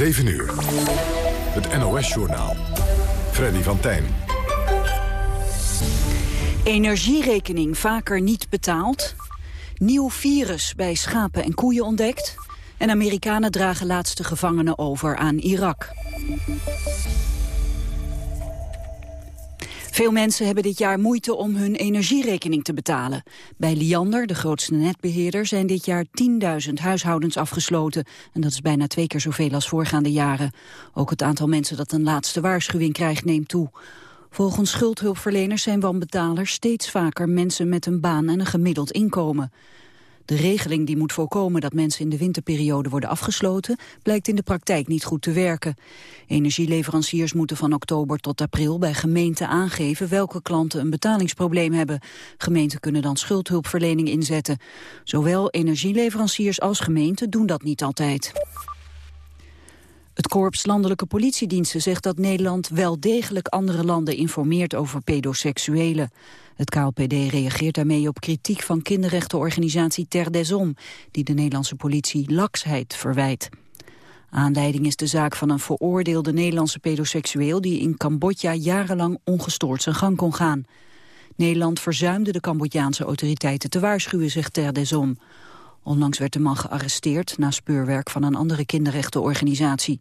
7 uur. Het NOS-journaal. Freddy van Tijn. Energierekening vaker niet betaald. Nieuw virus bij schapen en koeien ontdekt. En Amerikanen dragen laatste gevangenen over aan Irak. Veel mensen hebben dit jaar moeite om hun energierekening te betalen. Bij Liander, de grootste netbeheerder, zijn dit jaar 10.000 huishoudens afgesloten. En dat is bijna twee keer zoveel als voorgaande jaren. Ook het aantal mensen dat een laatste waarschuwing krijgt neemt toe. Volgens schuldhulpverleners zijn wanbetalers steeds vaker mensen met een baan en een gemiddeld inkomen. De regeling die moet voorkomen dat mensen in de winterperiode worden afgesloten, blijkt in de praktijk niet goed te werken. Energieleveranciers moeten van oktober tot april bij gemeenten aangeven welke klanten een betalingsprobleem hebben. Gemeenten kunnen dan schuldhulpverlening inzetten. Zowel energieleveranciers als gemeenten doen dat niet altijd. Het Korps Landelijke Politiediensten zegt dat Nederland wel degelijk andere landen informeert over pedoseksuelen. Het KLPD reageert daarmee op kritiek van kinderrechtenorganisatie Ter des Om, die de Nederlandse politie laksheid verwijt. Aanleiding is de zaak van een veroordeelde Nederlandse pedoseksueel die in Cambodja jarenlang ongestoord zijn gang kon gaan. Nederland verzuimde de Cambodjaanse autoriteiten te waarschuwen, zegt Ter des Om. Onlangs werd de man gearresteerd na speurwerk van een andere kinderrechtenorganisatie.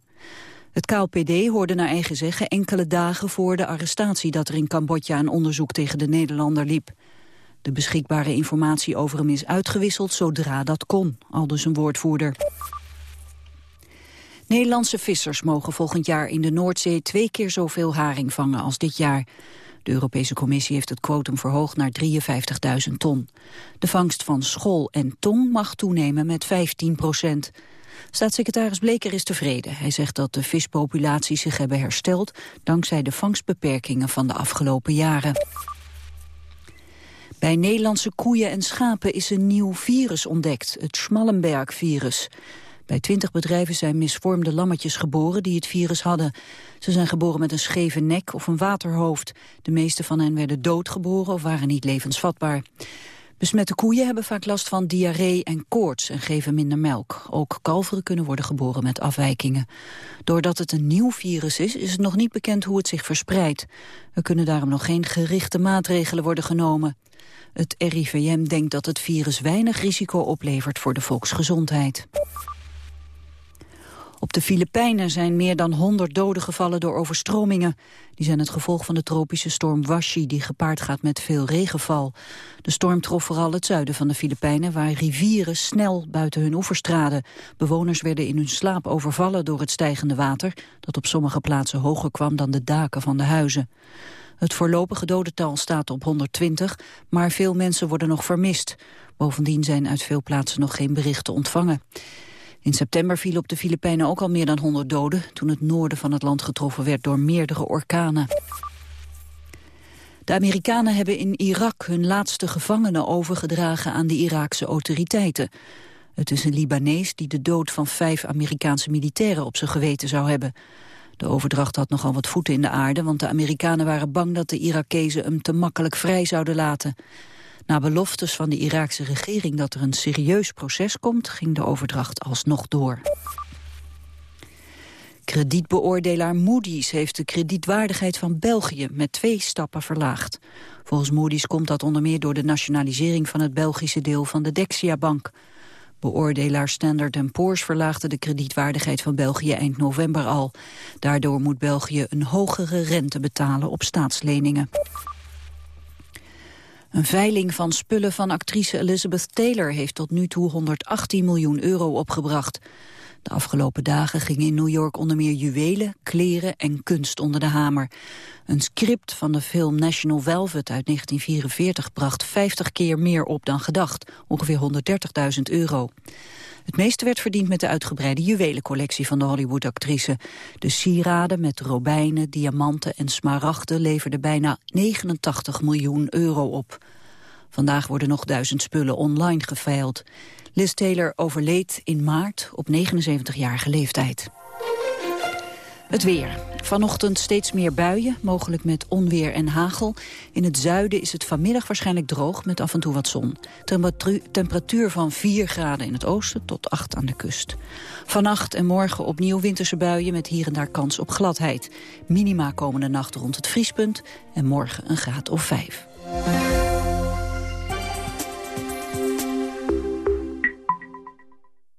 Het KLPD hoorde naar eigen zeggen enkele dagen voor de arrestatie dat er in Cambodja een onderzoek tegen de Nederlander liep. De beschikbare informatie over hem is uitgewisseld zodra dat kon, aldus een woordvoerder. Nederlandse vissers mogen volgend jaar in de Noordzee twee keer zoveel haring vangen als dit jaar. De Europese Commissie heeft het quotum verhoogd naar 53.000 ton. De vangst van schol en tong mag toenemen met 15 procent. Staatssecretaris Bleker is tevreden. Hij zegt dat de vispopulaties zich hebben hersteld... dankzij de vangstbeperkingen van de afgelopen jaren. Bij Nederlandse koeien en schapen is een nieuw virus ontdekt, het Schmallenberg-virus. Bij twintig bedrijven zijn misvormde lammetjes geboren die het virus hadden. Ze zijn geboren met een scheve nek of een waterhoofd. De meeste van hen werden doodgeboren of waren niet levensvatbaar. Besmette koeien hebben vaak last van diarree en koorts en geven minder melk. Ook kalveren kunnen worden geboren met afwijkingen. Doordat het een nieuw virus is, is het nog niet bekend hoe het zich verspreidt. Er kunnen daarom nog geen gerichte maatregelen worden genomen. Het RIVM denkt dat het virus weinig risico oplevert voor de volksgezondheid. Op de Filipijnen zijn meer dan 100 doden gevallen door overstromingen. Die zijn het gevolg van de tropische storm Washi die gepaard gaat met veel regenval. De storm trof vooral het zuiden van de Filipijnen waar rivieren snel buiten hun oevers traden. Bewoners werden in hun slaap overvallen door het stijgende water dat op sommige plaatsen hoger kwam dan de daken van de huizen. Het voorlopige dodental staat op 120, maar veel mensen worden nog vermist. Bovendien zijn uit veel plaatsen nog geen berichten ontvangen. In september vielen op de Filipijnen ook al meer dan 100 doden... toen het noorden van het land getroffen werd door meerdere orkanen. De Amerikanen hebben in Irak hun laatste gevangenen overgedragen aan de Iraakse autoriteiten. Het is een Libanees die de dood van vijf Amerikaanse militairen op zijn geweten zou hebben. De overdracht had nogal wat voeten in de aarde, want de Amerikanen waren bang dat de Irakezen hem te makkelijk vrij zouden laten. Na beloftes van de Iraakse regering dat er een serieus proces komt, ging de overdracht alsnog door. Kredietbeoordelaar Moody's heeft de kredietwaardigheid van België met twee stappen verlaagd. Volgens Moody's komt dat onder meer door de nationalisering van het Belgische deel van de Dexia-bank. Beoordelaar Standard Poor's verlaagde de kredietwaardigheid van België eind november al. Daardoor moet België een hogere rente betalen op staatsleningen. Een veiling van spullen van actrice Elizabeth Taylor heeft tot nu toe 118 miljoen euro opgebracht. De afgelopen dagen gingen in New York onder meer juwelen, kleren en kunst onder de hamer. Een script van de film National Velvet uit 1944 bracht 50 keer meer op dan gedacht, ongeveer 130.000 euro. Het meeste werd verdiend met de uitgebreide juwelencollectie van de Hollywood-actrice. De sieraden met robijnen, diamanten en smaragden leverden bijna 89 miljoen euro op. Vandaag worden nog duizend spullen online geveild. Liz Taylor overleed in maart op 79-jarige leeftijd. Het weer. Vanochtend steeds meer buien, mogelijk met onweer en hagel. In het zuiden is het vanmiddag waarschijnlijk droog met af en toe wat zon. Temperatuur van 4 graden in het oosten tot 8 aan de kust. Vannacht en morgen opnieuw winterse buien met hier en daar kans op gladheid. Minima komende nacht rond het vriespunt en morgen een graad of 5.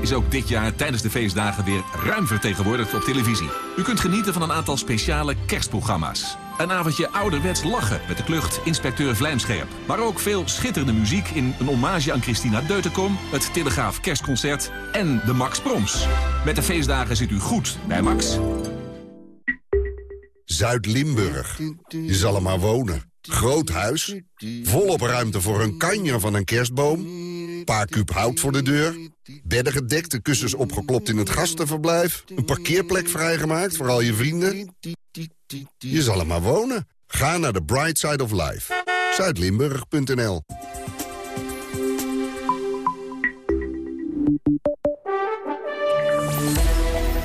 Is ook dit jaar tijdens de feestdagen weer ruim vertegenwoordigd op televisie. U kunt genieten van een aantal speciale kerstprogramma's. Een avondje ouderwets lachen met de klucht Inspecteur Vlijmscherp. Maar ook veel schitterende muziek in een hommage aan Christina Deutenkom... het Telegraaf Kerstconcert en de Max Proms. Met de feestdagen zit u goed bij Max. Zuid-Limburg. Je zal er maar wonen. Groot huis, volop ruimte voor een kanjer van een kerstboom... paar kuub hout voor de deur, bedden gedekt, de kussens opgeklopt in het gastenverblijf... een parkeerplek vrijgemaakt voor al je vrienden. Je zal er maar wonen. Ga naar de Bright Side of Life. Zuidlimburg.nl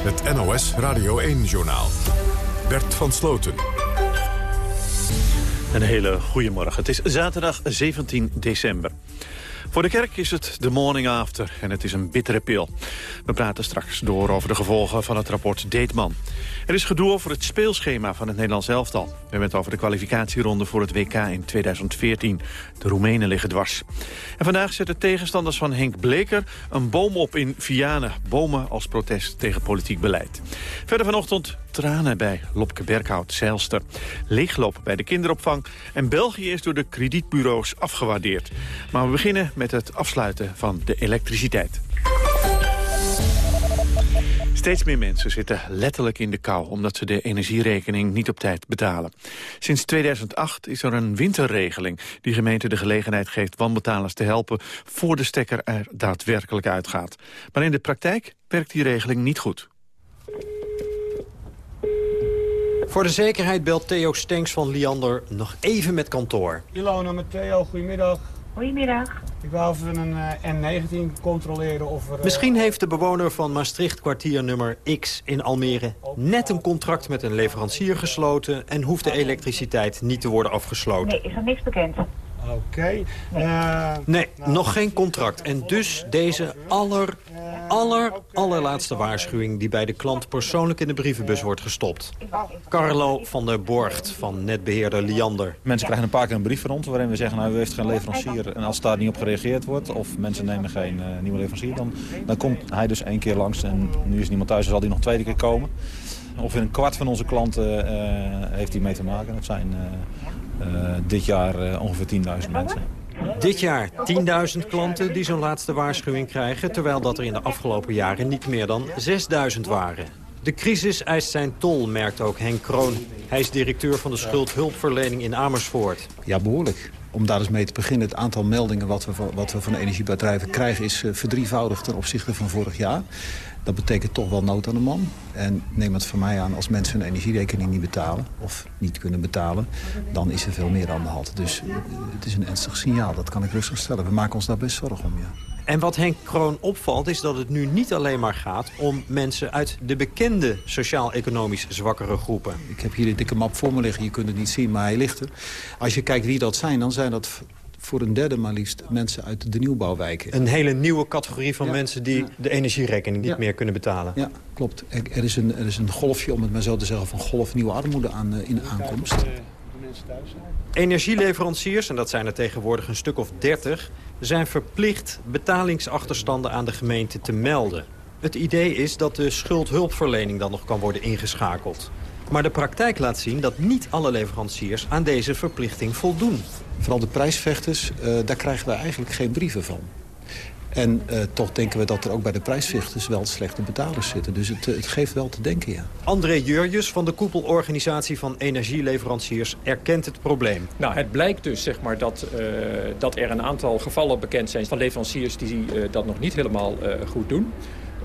Het NOS Radio 1-journaal. Bert van Sloten. Een hele goede morgen. Het is zaterdag 17 december. Voor de kerk is het de morning after en het is een bittere pil. We praten straks door over de gevolgen van het rapport Deetman. Er is gedoe over het speelschema van het Nederlands elftal. We hebben het over de kwalificatieronde voor het WK in 2014. De Roemenen liggen dwars. En vandaag zetten tegenstanders van Henk Bleker een boom op in Vianen. Bomen als protest tegen politiek beleid. Verder vanochtend tranen bij Lopke Berghout, Zeilster. Leegloop bij de kinderopvang. En België is door de kredietbureaus afgewaardeerd. Maar we beginnen met het afsluiten van de elektriciteit. Steeds meer mensen zitten letterlijk in de kou... omdat ze de energierekening niet op tijd betalen. Sinds 2008 is er een winterregeling... die gemeente de gelegenheid geeft wanbetalers te helpen... voor de stekker er daadwerkelijk uitgaat. Maar in de praktijk werkt die regeling niet goed. Voor de zekerheid belt Theo Stenks van Liander nog even met kantoor. Ilona met Theo, goedemiddag. Goedemiddag. Ik wou even een uh, N19 controleren of er... Uh... Misschien heeft de bewoner van Maastricht kwartier nummer X in Almere... net een contract met een leverancier gesloten... en hoeft de elektriciteit niet te worden afgesloten. Nee, is er niks bekend. Oké. Okay. Uh, nee, nou, nog geen contract. En dus deze aller, aller, allerlaatste waarschuwing... die bij de klant persoonlijk in de brievenbus wordt gestopt. Carlo van der Borgt van netbeheerder Liander. Mensen krijgen een paar keer een brief van ons... waarin we zeggen, nou, u heeft geen leverancier. En als daar niet op gereageerd wordt... of mensen nemen geen uh, nieuwe leverancier... Dan, dan komt hij dus één keer langs. En nu is niemand thuis, dan zal hij nog tweede keer komen. Ongeveer een kwart van onze klanten uh, heeft hij mee te maken. Dat zijn uh, dit jaar ongeveer 10.000 mensen. Dit jaar 10.000 klanten die zo'n laatste waarschuwing krijgen... terwijl dat er in de afgelopen jaren niet meer dan 6.000 waren. De crisis eist zijn tol, merkt ook Henk Kroon. Hij is directeur van de schuldhulpverlening in Amersfoort. Ja, behoorlijk. Om daar eens mee te beginnen, het aantal meldingen wat we, wat we van de energiebedrijven krijgen... is verdrievoudigd ten opzichte van vorig jaar. Dat betekent toch wel nood aan de man. En neem het van mij aan, als mensen hun energierekening niet betalen... of niet kunnen betalen, dan is er veel meer aan de hand. Dus het is een ernstig signaal, dat kan ik rustig stellen. We maken ons daar best zorgen om, ja. En wat Henk Kroon opvalt is dat het nu niet alleen maar gaat... om mensen uit de bekende sociaal-economisch zwakkere groepen. Ik heb hier de dikke map voor me liggen, je kunt het niet zien, maar hij ligt er. Als je kijkt wie dat zijn, dan zijn dat voor een derde maar liefst mensen uit de nieuwbouwwijken. Een hele nieuwe categorie van ja, mensen die ja. de energierekening niet ja. meer kunnen betalen. Ja, klopt. Er, er, is een, er is een golfje, om het maar zo te zeggen, van golf nieuwe armoede aan, uh, in aankomst. zijn. Energieleveranciers, en dat zijn er tegenwoordig een stuk of 30... zijn verplicht betalingsachterstanden aan de gemeente te melden. Het idee is dat de schuldhulpverlening dan nog kan worden ingeschakeld. Maar de praktijk laat zien dat niet alle leveranciers aan deze verplichting voldoen. Vooral de prijsvechters, uh, daar krijgen we eigenlijk geen brieven van. En uh, toch denken we dat er ook bij de prijsvechters wel slechte betalers zitten. Dus het, het geeft wel te denken, ja. André Jurjus van de koepelorganisatie van energieleveranciers erkent het probleem. Nou, het blijkt dus zeg maar, dat, uh, dat er een aantal gevallen bekend zijn van leveranciers die uh, dat nog niet helemaal goed doen.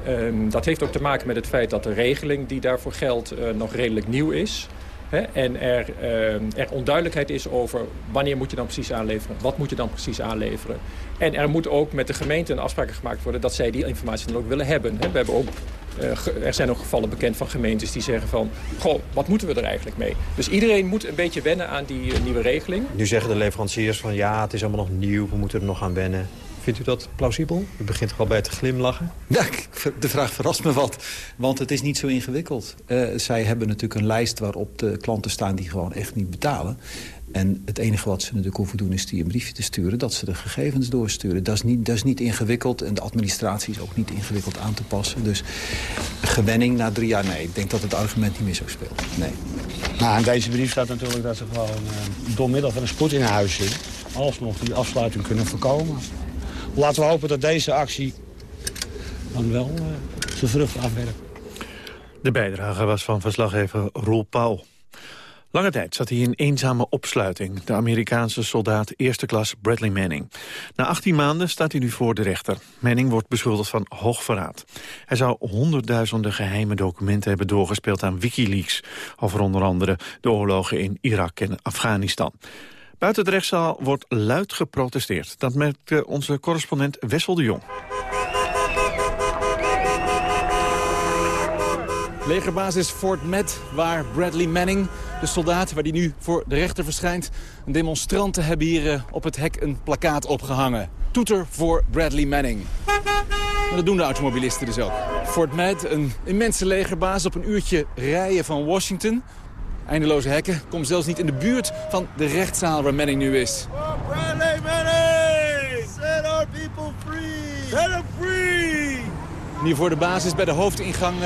Um, dat heeft ook te maken met het feit dat de regeling die daarvoor geldt nog redelijk nieuw is. Hè, en er, uh, er onduidelijkheid is over wanneer moet je dan precies aanleveren. Wat moet je dan precies aanleveren. En er moet ook met de gemeente een afspraak gemaakt worden... dat zij die informatie dan ook willen hebben. Hè. We hebben ook, uh, er zijn ook gevallen bekend van gemeentes die zeggen van... goh, wat moeten we er eigenlijk mee? Dus iedereen moet een beetje wennen aan die uh, nieuwe regeling. Nu zeggen de leveranciers van ja, het is allemaal nog nieuw. We moeten er nog aan wennen. Vindt u dat plausibel? U begint er al bij te glimlachen. Ja, de vraag verrast me wat. Want het is niet zo ingewikkeld. Uh, zij hebben natuurlijk een lijst waarop de klanten staan die gewoon echt niet betalen. En het enige wat ze natuurlijk hoeven doen is die een briefje te sturen... dat ze de gegevens doorsturen. Dat is, niet, dat is niet ingewikkeld en de administratie is ook niet ingewikkeld aan te passen. Dus gewenning na drie jaar, nee. Ik denk dat het argument niet meer zo speelt. Nee. Nou, in deze brief staat natuurlijk dat ze gewoon uh, door middel van een spoed in huis zitten... alsnog die afsluiting kunnen voorkomen. Laten we hopen dat deze actie dan wel uh, zijn vrucht afwerkt. De bijdrage was van verslaggever Roel Pauw. Lange tijd zat hij in eenzame opsluiting, de Amerikaanse soldaat eerste klas Bradley Manning. Na 18 maanden staat hij nu voor de rechter. Manning wordt beschuldigd van hoogverraad. Hij zou honderdduizenden geheime documenten hebben doorgespeeld aan Wikileaks, over onder andere de oorlogen in Irak en Afghanistan. Buiten de rechtszaal wordt luid geprotesteerd. Dat merkte onze correspondent Wessel de Jong. Legerbasis Fort Met, waar Bradley Manning, de soldaat waar die nu voor de rechter verschijnt... demonstranten hebben hier eh, op het hek een plakkaat opgehangen. Toeter voor Bradley Manning. En dat doen de automobilisten dus ook. Fort Met, een immense legerbasis op een uurtje rijden van Washington... Eindeloze hekken. Kom zelfs niet in de buurt van de rechtszaal waar Manning nu is. Oh, Bradley Manning! Set our people free! Set them free! hier voor de basis bij de hoofdingang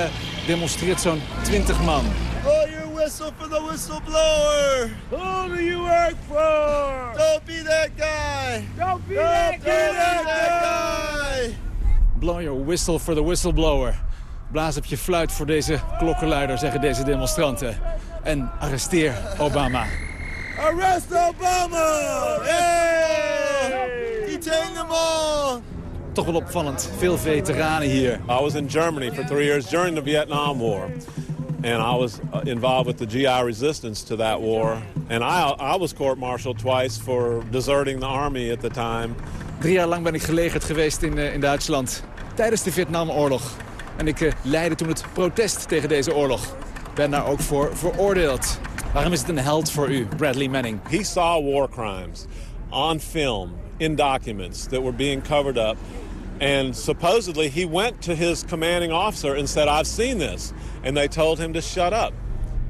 demonstreert zo'n 20 man. Oh, your whistle for the whistleblower! Who do you work for? Don't be that guy! Don't be, Don't that, be guy. that guy! Blow your whistle for the whistleblower. Blaas op je fluit voor deze klokkenluider, zeggen deze demonstranten en arresteer Obama. Arrest Obama! Yeah! Detain them all! Toch wel opvallend, veel veteranen hier. I was in Germany for three years during the Vietnam War. And I was uh, involved with the GI resistance to that war. And I, I was court-martialed twice for deserting the army at the time. Drie jaar lang ben ik gelegerd geweest in, uh, in Duitsland. Tijdens de Vietnamoorlog. En ik uh, leidde toen het protest tegen deze oorlog ben daar ook voor veroordeeld. Waarom is het een held voor u, Bradley Manning? He saw war crimes on film, in documents that were being covered up. And supposedly he went to his commanding officer and said, I've seen this. And they told him to shut up.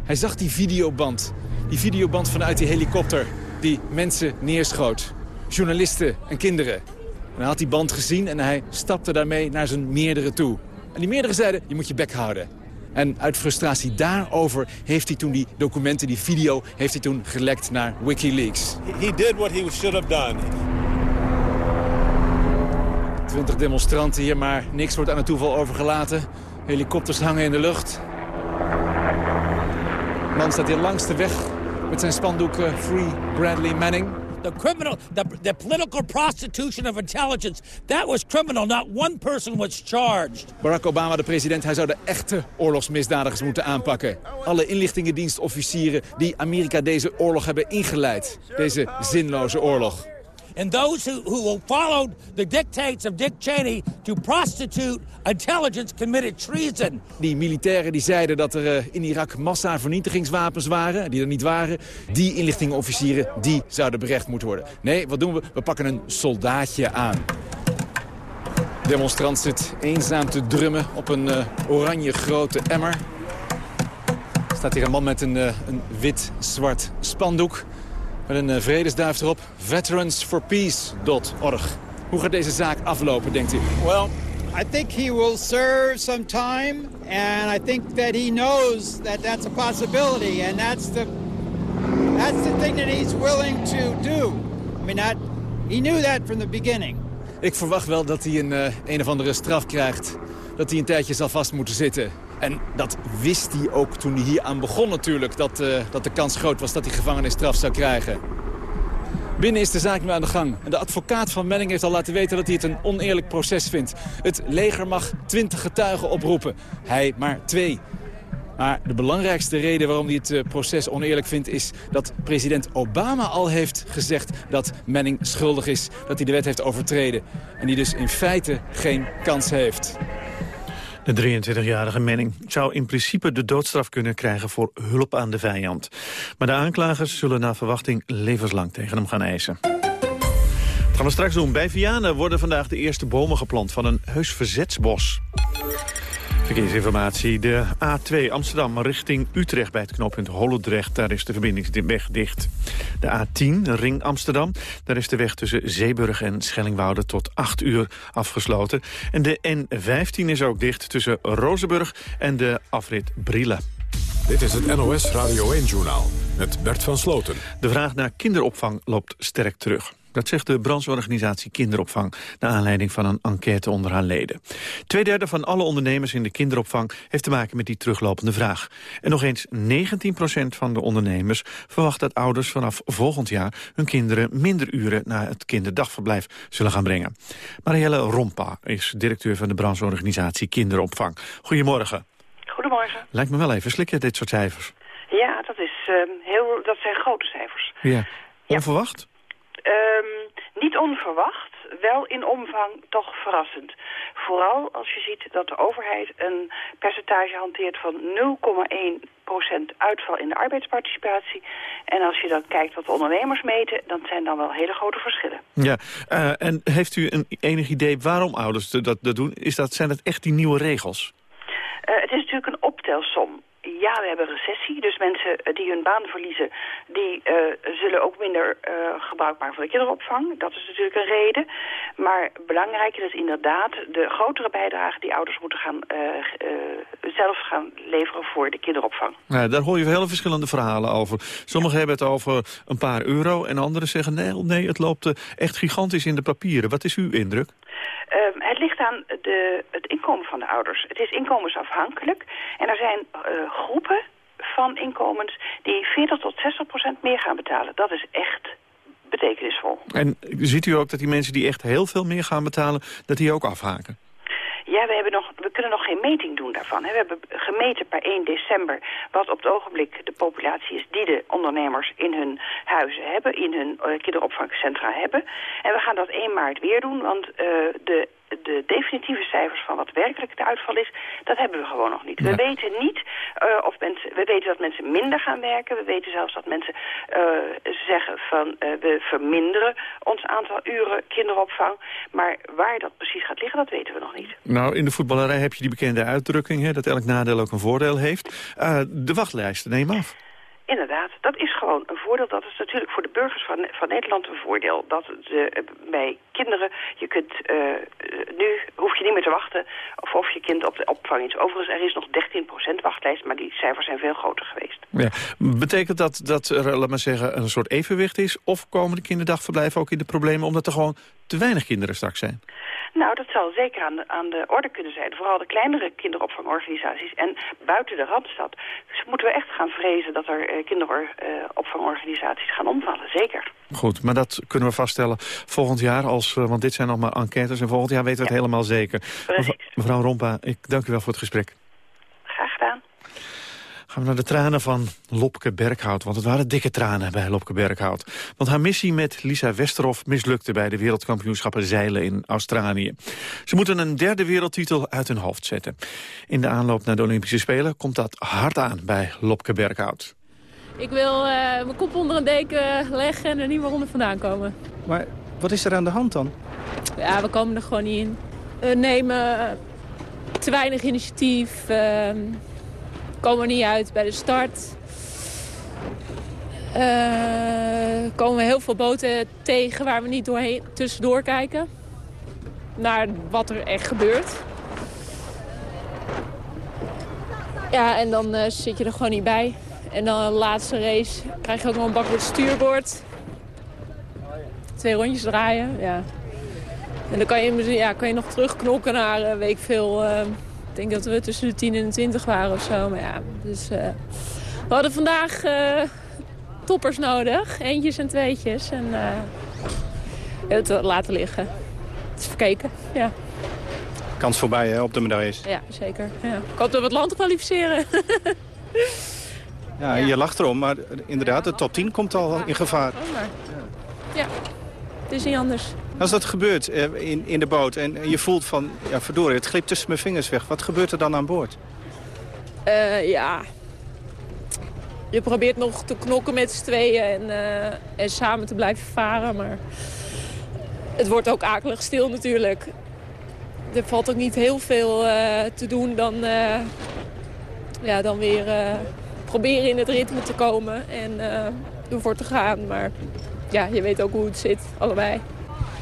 Hij zag die videoband. Die videoband vanuit die helikopter die mensen neerschoot. Journalisten en kinderen. En hij had die band gezien en hij stapte daarmee naar zijn meerdere toe. En die meerdere zeiden, je moet je bek houden. En uit frustratie daarover heeft hij toen die documenten, die video... heeft hij toen gelekt naar Wikileaks. He did what he should have done. 20 demonstranten hier, maar niks wordt aan het toeval overgelaten. Helikopters hangen in de lucht. De man staat hier langs de weg met zijn spandoek uh, Free Bradley Manning the criminal, the, the political prostitution of intelligence. That was criminal. Not one person was charged. Barack Obama, de president, hij zou de echte oorlogsmisdadigers moeten aanpakken. Alle inlichtingendienstofficieren die Amerika deze oorlog hebben ingeleid. Deze zinloze oorlog. And those who, who followed the dictates of Dick Cheney to prostitute intelligence committed treason. Die militairen die zeiden dat er uh, in Irak massa-vernietigingswapens waren, die er niet waren. Die inlichtingenofficieren, die zouden berecht moeten worden. Nee, wat doen we? We pakken een soldaatje aan. De demonstrant zit eenzaam te drummen op een uh, oranje grote emmer staat hier een man met een, uh, een wit-zwart spandoek. Met een uh, vredesduif erop. Veteransforpeace.org. Hoe gaat deze zaak aflopen, denkt u? Well, I think he will serve some time. And I think that he knows that that's a possibility. And that's the, that's the thing that he's willing to do. I mean, that, he knew that from the beginning. Ik verwacht wel dat hij een, uh, een of andere straf krijgt. Dat hij een tijdje zal vast moeten zitten. En dat wist hij ook toen hij hier aan begon natuurlijk. Dat, uh, dat de kans groot was dat hij gevangenisstraf zou krijgen. Binnen is de zaak nu aan de gang. En de advocaat van Menning heeft al laten weten dat hij het een oneerlijk proces vindt. Het leger mag twintig getuigen oproepen. Hij maar twee. Maar de belangrijkste reden waarom hij het eh, proces oneerlijk vindt... is dat president Obama al heeft gezegd dat Manning schuldig is. Dat hij de wet heeft overtreden. En die dus in feite geen kans heeft. De 23-jarige Manning zou in principe de doodstraf kunnen krijgen voor hulp aan de vijand. Maar de aanklagers zullen naar verwachting levenslang tegen hem gaan eisen. Dat gaan we straks doen. Bij Vianen worden vandaag de eerste bomen geplant van een heus verzetsbos. Verkeersinformatie. De A2 Amsterdam richting Utrecht bij het knooppunt Holendrecht. Daar is de verbindingsweg dicht. De A10 Ring Amsterdam. Daar is de weg tussen Zeeburg en Schellingwoude tot 8 uur afgesloten. En de N15 is ook dicht tussen Rozenburg en de afrit Brielen. Dit is het NOS Radio 1-journaal met Bert van Sloten. De vraag naar kinderopvang loopt sterk terug. Dat zegt de brancheorganisatie Kinderopvang... naar aanleiding van een enquête onder haar leden. Tweederde van alle ondernemers in de kinderopvang... heeft te maken met die teruglopende vraag. En nog eens 19% van de ondernemers verwacht dat ouders vanaf volgend jaar... hun kinderen minder uren naar het kinderdagverblijf zullen gaan brengen. Marielle Rompa is directeur van de brancheorganisatie Kinderopvang. Goedemorgen. Goedemorgen. Lijkt me wel even slikken, dit soort cijfers. Ja, dat, is, uh, heel, dat zijn grote cijfers. Ja. Onverwacht? Um, niet onverwacht, wel in omvang toch verrassend. Vooral als je ziet dat de overheid een percentage hanteert van 0,1% uitval in de arbeidsparticipatie. En als je dan kijkt wat de ondernemers meten, dan zijn dan wel hele grote verschillen. Ja, uh, en heeft u een enig idee waarom ouders dat, dat doen? Is dat, zijn dat echt die nieuwe regels? Uh, het is natuurlijk een optelsom ja, we hebben recessie. Dus mensen eh, die hun baan verliezen, die uh, zullen ook minder uh, gebruik maken van de kinderopvang. Dat is natuurlijk een reden. Maar belangrijker is inderdaad de grotere bijdrage die ouders moeten gaan, zelf gaan leveren voor de kinderopvang. Ja, daar hoor je hele verschillende verhalen over. Sommigen hebben het over een paar euro en anderen zeggen nee, nee het loopt echt gigantisch in de papieren. Wat is uw indruk? Uh, het ligt aan de, het inkomen van de ouders. Het is inkomensafhankelijk. En er zijn uh, groepen van inkomens die 40 tot 60 procent meer gaan betalen. Dat is echt betekenisvol. En ziet u ook dat die mensen die echt heel veel meer gaan betalen... dat die ook afhaken? Ja, we, hebben nog, we kunnen nog geen meting doen daarvan. We hebben gemeten per 1 december wat op het ogenblik de populatie is... die de ondernemers in hun huizen hebben, in hun uh, kinderopvangcentra hebben. En we gaan dat 1 maart weer doen, want uh, de de definitieve cijfers van wat werkelijk de uitval is, dat hebben we gewoon nog niet. We weten niet uh, of mensen, we weten dat mensen minder gaan werken. We weten zelfs dat mensen uh, zeggen van uh, we verminderen ons aantal uren kinderopvang. Maar waar dat precies gaat liggen, dat weten we nog niet. Nou, in de voetballerij heb je die bekende uitdrukking, hè, dat elk nadeel ook een voordeel heeft. de wachtlijsten nemen af. Inderdaad, dat is gewoon een voordeel. Dat is natuurlijk voor de burgers van, van Nederland een voordeel. Dat de, bij kinderen, je kunt, uh, nu hoef je niet meer te wachten of of je kind op de opvang is. Overigens, er is nog 13% wachtlijst, maar die cijfers zijn veel groter geweest. Ja. Betekent dat dat er, laat maar zeggen, een soort evenwicht is? Of komen de kinderdagverblijven ook in de problemen omdat er gewoon te weinig kinderen straks zijn? Nou, dat zal zeker aan de, aan de orde kunnen zijn. Vooral de kleinere kinderopvangorganisaties. En buiten de Randstad dus moeten we echt gaan vrezen dat er uh, kinderopvangorganisaties gaan omvallen. Zeker. Goed, maar dat kunnen we vaststellen volgend jaar. Als, uh, want dit zijn nog maar enquêtes en volgend jaar weten we het helemaal zeker. Mevrouw Rompa, ik dank u wel voor het gesprek. Gaan we naar de tranen van Lopke Berghout. Want het waren dikke tranen bij Lopke Berghout. Want haar missie met Lisa Westerhof mislukte bij de wereldkampioenschappen zeilen in Australië. Ze moeten een derde wereldtitel uit hun hoofd zetten. In de aanloop naar de Olympische Spelen komt dat hard aan bij Lopke Berghout. Ik wil uh, mijn kop onder een deken leggen en er niet meer onder vandaan komen. Maar wat is er aan de hand dan? Ja, we komen er gewoon niet in. We nemen te weinig initiatief. Uh, Komen we niet uit bij de start. Eh, komen we heel veel boten tegen waar we niet doorheen, tussendoor kijken. Naar wat er echt gebeurt. Ja, en dan eh, zit je er gewoon niet bij. En dan de laatste race krijg je ook nog een bak met stuurboord. Twee rondjes draaien, ja. En dan kan je, ja, kan je nog terugknokken naar, uh, weet veel... Uh, ik denk dat we tussen de 10 en de 20 waren of zo. Maar ja, dus... Uh, we hadden vandaag toppers nodig. Eentjes en tweetjes. En het laten liggen. Het is verkeken, ja. Kans voorbij hè, op de medailles. Ja, zeker. Ja. Ik hoop dat we het land kwalificeren. ja, je lacht erom, maar inderdaad, de top 10 komt al in gevaar. Ja, het is niet anders. Als dat gebeurt in, in de boot en je voelt van, ja verdorie, het glipt tussen mijn vingers weg. Wat gebeurt er dan aan boord? Uh, ja, je probeert nog te knokken met z'n tweeën en, uh, en samen te blijven varen. Maar het wordt ook akelig stil natuurlijk. Er valt ook niet heel veel te doen dan, ja, dan weer proberen in het ritme te komen en ervoor te gaan. Maar ja, je weet ook hoe het zit, allebei.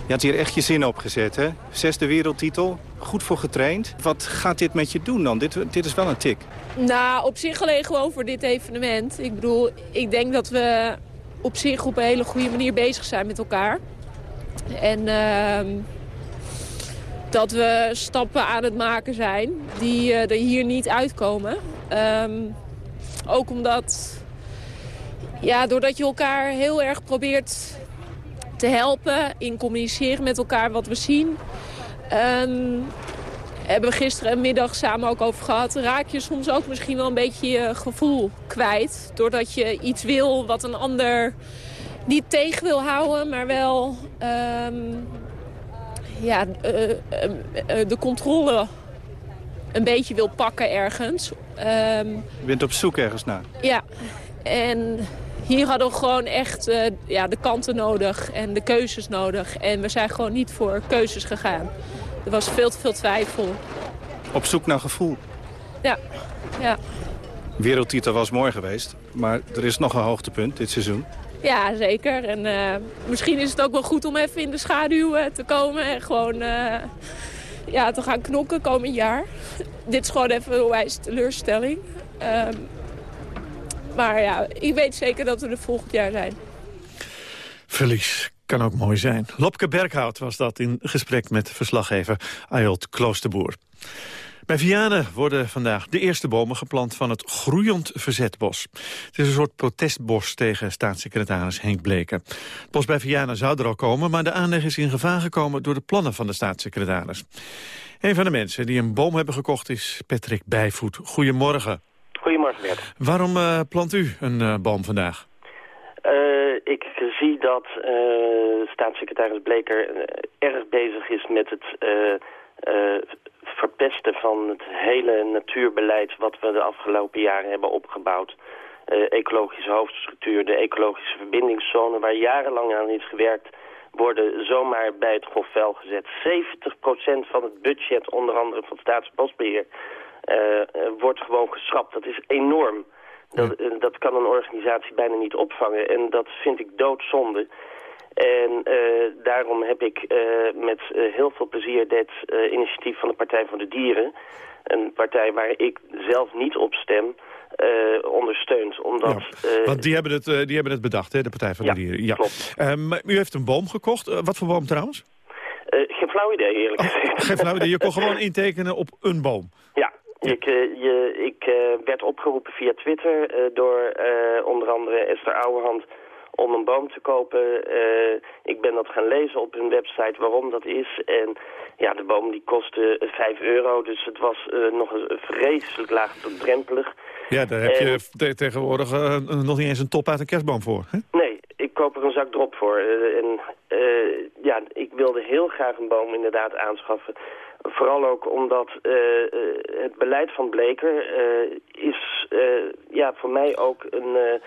Je had hier echt je zin op gezet, hè? Zesde wereldtitel, goed voor getraind. Wat gaat dit met je doen dan? Dit, dit is wel een tik. Nou, op zich alleen gewoon voor dit evenement. Ik bedoel, ik denk dat we op zich op een hele goede manier bezig zijn met elkaar. En uh, dat we stappen aan het maken zijn die uh, er hier niet uitkomen. Um, ook omdat, ja, doordat je elkaar heel erg probeert te helpen in communiceren met elkaar wat we zien... Um, hebben we gisteren en middag samen ook over gehad. Raak je soms ook misschien wel een beetje je gevoel kwijt. Doordat je iets wil wat een ander niet tegen wil houden, maar wel um, ja, uh, uh, de controle een beetje wil pakken ergens. Um, je bent op zoek ergens naar? Ja, en hier hadden we gewoon echt uh, ja, de kanten nodig en de keuzes nodig. En we zijn gewoon niet voor keuzes gegaan. Er was veel te veel twijfel. Op zoek naar gevoel? Ja, ja. Wereldtitel was mooi geweest, maar er is nog een hoogtepunt dit seizoen. Ja, zeker. En uh, misschien is het ook wel goed om even in de schaduw uh, te komen en gewoon ja, te gaan knokken komend jaar. Dit is gewoon even een wijze teleurstelling. Maar ja, ik weet zeker dat we er volgend jaar zijn. Verlies kan ook mooi zijn. Lopke Berghout was dat in gesprek met verslaggever Ayot Kloosterboer. Bij Vianen worden vandaag de eerste bomen geplant van het Groeiend Verzetbos. Het is een soort protestbos tegen staatssecretaris Henk Bleken. Het bos bij Vianen zou er al komen, maar de aanleg is in gevaar gekomen door de plannen van de staatssecretaris. Een van de mensen die een boom hebben gekocht is Patrick Bijvoet. Goedemorgen. Goedemorgen, Bert. Waarom uh, plant u een uh, boom vandaag? Uh, ik zie dat staatssecretaris Bleker erg bezig is met het verpesten van het hele natuurbeleid wat we de afgelopen jaren hebben opgebouwd. Ecologische hoofdstructuur, de ecologische verbindingszone waar jarenlang aan is gewerkt, worden zomaar bij het grofvel gezet. 70% van het budget, onder andere van Staatsbosbeheer, uh, uh, wordt gewoon geschrapt. Dat is enorm. Dat, dat kan een organisatie bijna niet opvangen en dat vind ik doodzonde. En uh, daarom heb ik uh, met uh, heel veel plezier dit initiatief van de Partij voor de Dieren... een partij waar ik zelf niet op stem, ondersteund. Omdat, ja, want die hebben, het, die hebben het bedacht, hè, de Partij ja, de Dieren. Ja, klopt. maar u heeft een boom gekocht. wat voor boom trouwens? geen flauw idee, eerlijk oh, gezegd. Geen flauw idee. Je kon gewoon intekenen op een boom. Ja, ik, je, ik werd opgeroepen via Twitter door onder andere Esther Ouwehand om een boom te kopen. Uh, ik ben dat gaan lezen op hun website waarom dat is. En ja, de boom die kostte 5 euro, dus het was uh, nog een vreselijk laagdrempelig. Ja, daar heb en... je te tegenwoordig uh, nog niet eens een top uit een kerstboom voor, hè? Nee, koop er een zak drop voor. en ja, ik wilde heel graag een boom inderdaad aanschaffen. Vooral ook omdat het beleid van Bleker is ja, voor mij ook een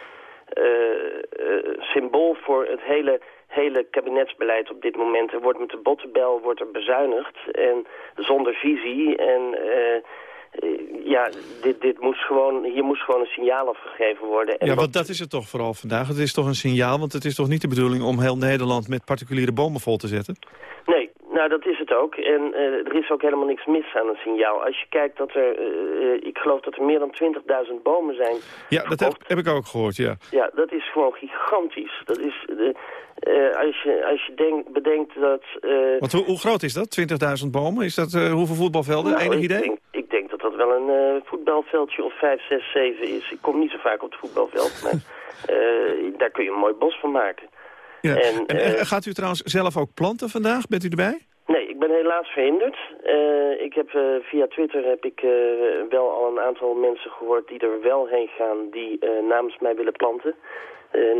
symbool voor het hele, hele kabinetsbeleid op dit moment. Er wordt met de bottenbel wordt er bezuinigd en zonder visie. En ja, dit, dit moest gewoon, hier moest gewoon een signaal afgegeven worden. En ja, want dat is het toch vooral vandaag. Het is toch een signaal, want het is toch niet de bedoeling om heel Nederland met particuliere bomen vol te zetten? Nee, nou, dat is het ook. En uh, er is ook helemaal niks mis aan een signaal. Als je kijkt dat er, uh, ik geloof dat er meer dan 20.000 bomen zijn Ja, dat heb, heb, ik ook gehoord, ja. Ja, dat is gewoon gigantisch. Dat is, uh, als je, als je denk, bedenkt dat... Want hoe, hoe, groot is dat, 20.000 bomen? Is dat hoeveel voetbalvelden? Nou, Enig ik idee? Denk, ik denk wel een voetbalveldje of 5, 6, 7 is. Ik kom niet zo vaak op het voetbalveld, maar daar kun je een mooi bos van maken. Ja. En, en gaat u trouwens zelf ook planten vandaag? Bent u erbij? Nee, ik ben helaas verhinderd. Uh, ik heb uh, via Twitter heb ik uh, wel al een aantal mensen gehoord die er wel heen gaan die namens mij willen planten. En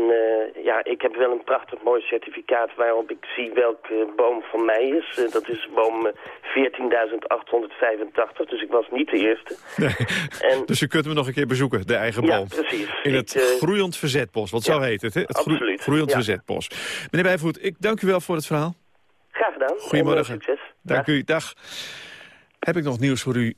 ja, ik heb wel een prachtig mooi certificaat waarop ik zie welke boom van mij is. dat is boom 14.885, dus ik was niet de eerste. Nee. En, dus u kunt me nog een keer bezoeken, de eigen boom. Ja, precies. In het ik, groeiend verzetbos, wat ja, zo heet het, hè? Het absoluut. groeiend ja. verzetbos. Meneer Bijvoet, ik dank u wel voor het verhaal. Graag gedaan. Goedemorgen. En, succes. Dank dag. u. Dag. Heb ik nog nieuws voor u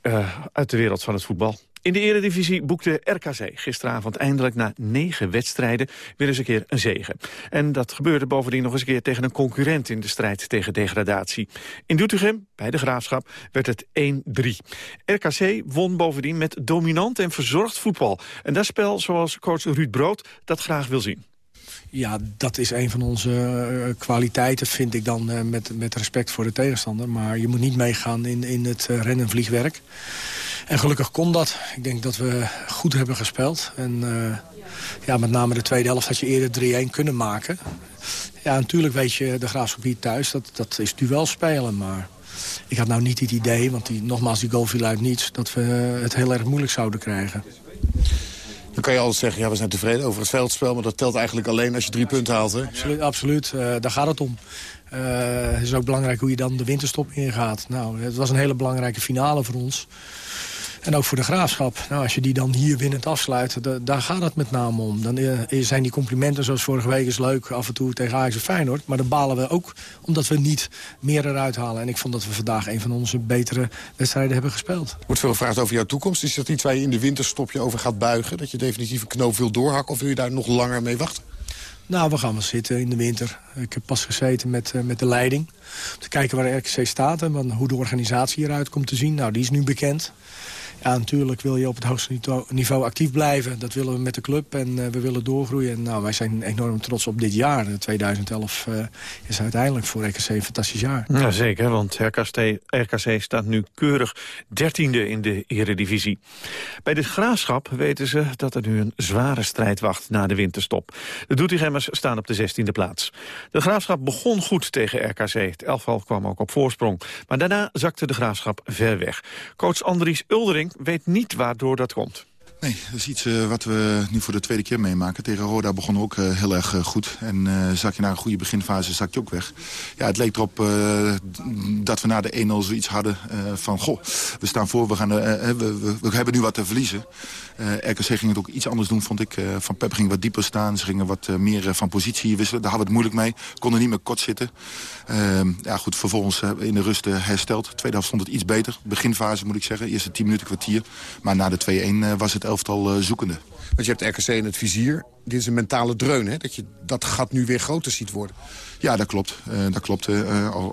uit de wereld van het voetbal. In de eredivisie boekte RKC gisteravond eindelijk na negen wedstrijden weer eens een keer een zege. En dat gebeurde bovendien nog eens een keer tegen een concurrent in de strijd tegen degradatie. In Doetinchem, bij de Graafschap, werd het 1-3. RKC won bovendien met dominant en verzorgd voetbal. En dat spel zoals coach Ruud Brood dat graag wil zien. Ja, dat is een van onze uh, kwaliteiten, vind ik dan, uh, met, met respect voor de tegenstander. Maar je moet niet meegaan in, in het uh, ren- en vliegwerk. En gelukkig kon dat. Ik denk dat we goed hebben gespeeld. En ja, met name de tweede helft had je eerder 3-1 kunnen maken. Ja, natuurlijk weet je, de Graafschap hier thuis, dat, dat is duel spelen. Maar ik had nou niet het idee, want die, nogmaals, die goal viel uit niets... dat we het heel erg moeilijk zouden krijgen. Dan kan je altijd zeggen, ja, we zijn tevreden over het veldspel... maar dat telt eigenlijk alleen als je drie punten haalt, hè? Absoluut, absoluut. Uh, daar gaat het om. Uh, het is ook belangrijk hoe je dan de winterstop ingaat. Nou, het was een hele belangrijke finale voor ons. En ook voor de graafschap. Nou, als je die dan hier winnend afsluit, da daar gaat het met name om. Dan uh, zijn die complimenten zoals vorige week is leuk af en toe tegen Ajax en Feyenoord. Maar dan balen we ook omdat we niet meer eruit halen. En ik vond dat we vandaag een van onze betere wedstrijden hebben gespeeld. Wordt veel gevraagd over jouw toekomst. Is dat iets waar je in de winterstop je over gaat buigen? Dat je definitief een knoop wil doorhakken? Of wil je daar nog langer mee wachten? Nou, we gaan wel zitten in de winter. Ik heb pas gezeten met, uh, met de leiding. Om te kijken waar RKC staat en hoe de organisatie eruit komt te zien. Nou, die is nu bekend. Ja, natuurlijk wil je op het hoogste niveau actief blijven. Dat willen we met de club en uh, we willen doorgroeien. En, nou, wij zijn enorm trots op dit jaar. 2011 uh, is uiteindelijk voor RKC een fantastisch jaar. Ja, zeker, want RKC, staat nu keurig dertiende in de eredivisie. Bij de Graafschap weten ze dat er nu een zware strijd wacht na de winterstop. De Doetinchemmers staan op de 16e plaats. De Graafschap begon goed tegen RKC. Het elftal kwam ook op voorsprong. Maar daarna zakte de Graafschap ver weg. Coach Andries Uldering weet niet waardoor dat komt. Nee, dat is iets uh, wat we nu voor de tweede keer meemaken. Tegen Roda begon ook uh, heel erg uh, goed. En zak je naar een goede beginfase, zak je ook weg. Ja, het leek erop dat we na de 1-0 zoiets hadden van... goh, we staan voor, we, gaan, we, we, we, hebben nu wat te verliezen. RKC ging het ook iets anders doen, vond ik. van Pep ging wat dieper staan. Ze gingen wat meer van positie wisselen. Daar hadden we het moeilijk mee. Konden niet meer kort zitten. Ehm, ja, goed, vervolgens in de rust hersteld. Tweede helft stond het iets beter. Beginfase moet ik zeggen. Eerste 10 minuten kwartier. Maar na de 2-1 was het elftal uh, zoekende. Want je hebt RKC in het vizier. Dit is een mentale dreun, hè? Dat je dat gat nu weer groter ziet worden. Ja, dat klopt. Uh, dat klopt. Uh,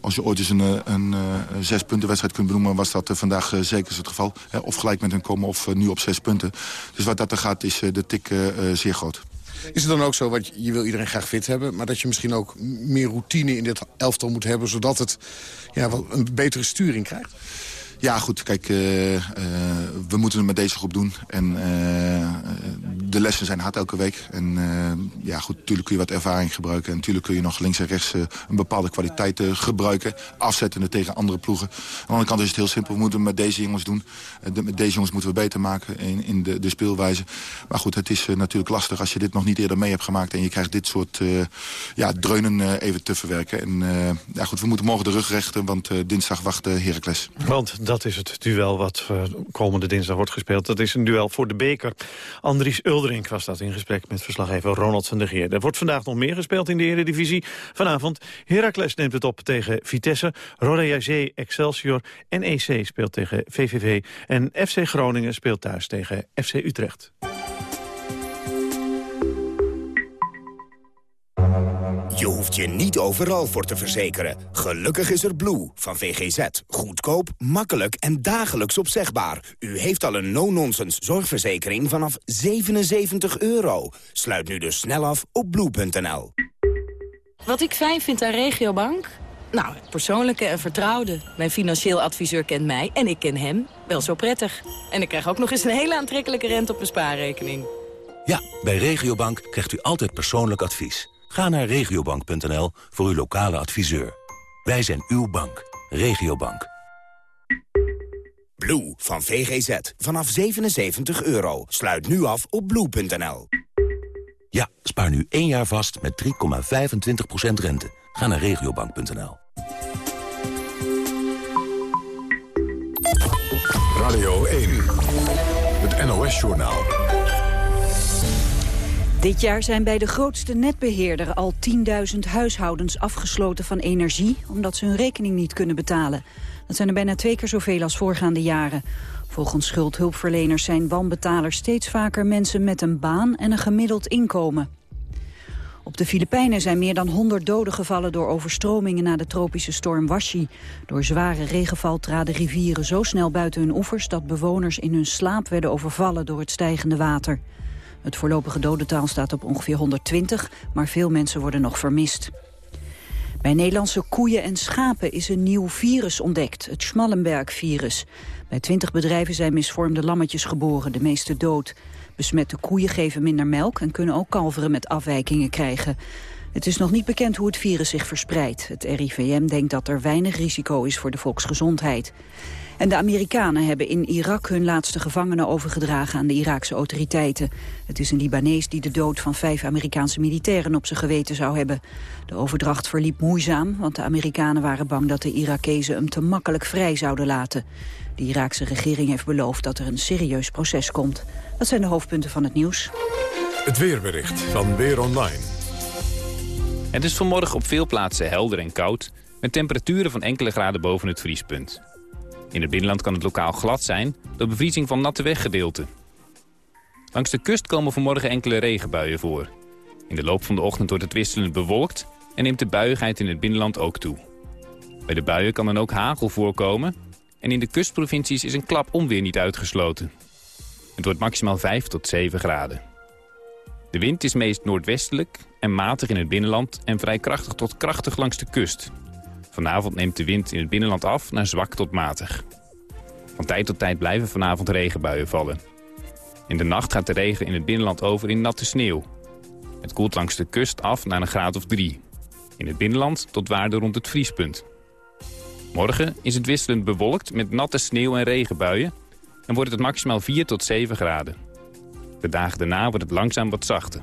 als je ooit eens een, een, een zes punten wedstrijd kunt benoemen... was dat vandaag zeker het geval. of gelijk met hen komen of nu op zes punten. Dus wat dat er gaat is de tik zeer groot. Is het dan ook zo, want je wil iedereen graag fit hebben... maar dat je misschien ook meer routine in dit elftal moet hebben... zodat het ja, wel een betere sturing krijgt? Ja, goed. Kijk, uh, uh, we moeten het met deze groep doen. En uh, de lessen zijn hard elke week. En ja, goed, natuurlijk kun je wat ervaring gebruiken. En natuurlijk kun je nog links en rechts een bepaalde kwaliteit gebruiken. Afzettende tegen andere ploegen. Aan de andere kant is het heel simpel. We moeten het met deze jongens doen. Met deze jongens moeten we beter maken in, in de, de speelwijze. Maar goed, het is natuurlijk lastig als je dit nog niet eerder mee hebt gemaakt. En je krijgt dit soort ja, dreunen even te verwerken. En ja, goed, we moeten morgen de rug rechten. Want dinsdag wacht Heracles. Want dat is het duel wat uh, komende dinsdag wordt gespeeld. Dat is een duel voor de beker. Andries Uldering was dat in gesprek met verslaggever Ronald van der Geer. Er wordt vandaag nog meer gespeeld in de Eredivisie. Vanavond Heracles neemt het op tegen Vitesse. Roda JC, Excelsior en EC speelt tegen VVV. En FC Groningen speelt thuis tegen FC Utrecht. Je hoeft je niet overal voor te verzekeren. Gelukkig is er Blue van VGZ. Goedkoop, makkelijk en dagelijks opzegbaar. U heeft al een no-nonsense zorgverzekering vanaf 77 euro. Sluit nu dus snel af op blue.nl. Wat ik fijn vind aan Regiobank? Nou, persoonlijke en vertrouwde. Mijn financieel adviseur kent mij en ik ken hem wel zo prettig. En ik krijg ook nog eens een hele aantrekkelijke rente op mijn spaarrekening. Ja, bij Regiobank krijgt u altijd persoonlijk advies. Ga naar regiobank.nl voor uw lokale adviseur. Wij zijn uw bank. Regiobank. Blue van VGZ. Vanaf 77 euro. Sluit nu af op blue.nl. Ja, spaar nu één jaar vast met 3,25% rente. Ga naar regiobank.nl. Radio 1. Het NOS-journaal. Dit jaar zijn bij de grootste netbeheerder al 10.000 huishoudens afgesloten van energie... omdat ze hun rekening niet kunnen betalen. Dat zijn er bijna twee keer zoveel als voorgaande jaren. Volgens schuldhulpverleners zijn wanbetalers steeds vaker mensen met een baan en een gemiddeld inkomen. Op de Filipijnen zijn meer dan 100 doden gevallen door overstromingen na de tropische storm Washi. Door zware regenval traden rivieren zo snel buiten hun oevers dat bewoners in hun slaap werden overvallen door het stijgende water. Het voorlopige dodental staat op ongeveer 120, maar veel mensen worden nog vermist. Bij Nederlandse koeien en schapen is een nieuw virus ontdekt, het Schmallenberg-virus. Bij 20 bedrijven zijn misvormde lammetjes geboren, de meeste dood. Besmette koeien geven minder melk en kunnen ook kalveren met afwijkingen krijgen. Het is nog niet bekend hoe het virus zich verspreidt. Het RIVM denkt dat er weinig risico is voor de volksgezondheid. En de Amerikanen hebben in Irak hun laatste gevangenen overgedragen aan de Iraakse autoriteiten. Het is een Libanees die de dood van vijf Amerikaanse militairen op zijn geweten zou hebben. De overdracht verliep moeizaam, want de Amerikanen waren bang dat de Irakezen hem te makkelijk vrij zouden laten. De Iraakse regering heeft beloofd dat er een serieus proces komt. Dat zijn de hoofdpunten van het nieuws. Het weerbericht van Weer Online. Het is vanmorgen op veel plaatsen helder en koud... met temperaturen van enkele graden boven het vriespunt. In het binnenland kan het lokaal glad zijn door bevriezing van natte weggedeelten. Langs de kust komen vanmorgen enkele regenbuien voor. In de loop van de ochtend wordt het wisselend bewolkt en neemt de buiigheid in het binnenland ook toe. Bij de buien kan dan ook hagel voorkomen en in de kustprovincies is een klap onweer niet uitgesloten. Het wordt maximaal 5 tot 7 graden. De wind is meest noordwestelijk en matig in het binnenland en vrij krachtig tot krachtig langs de kust. Vanavond neemt de wind in het binnenland af naar zwak tot matig. Van tijd tot tijd blijven vanavond regenbuien vallen. In de nacht gaat de regen in het binnenland over in natte sneeuw. Het koelt langs de kust af naar een graad of drie. In het binnenland tot waarde rond het vriespunt. Morgen is het wisselend bewolkt met natte sneeuw en regenbuien... en wordt het maximaal 4 tot 7 graden. De dagen daarna wordt het langzaam wat zachter.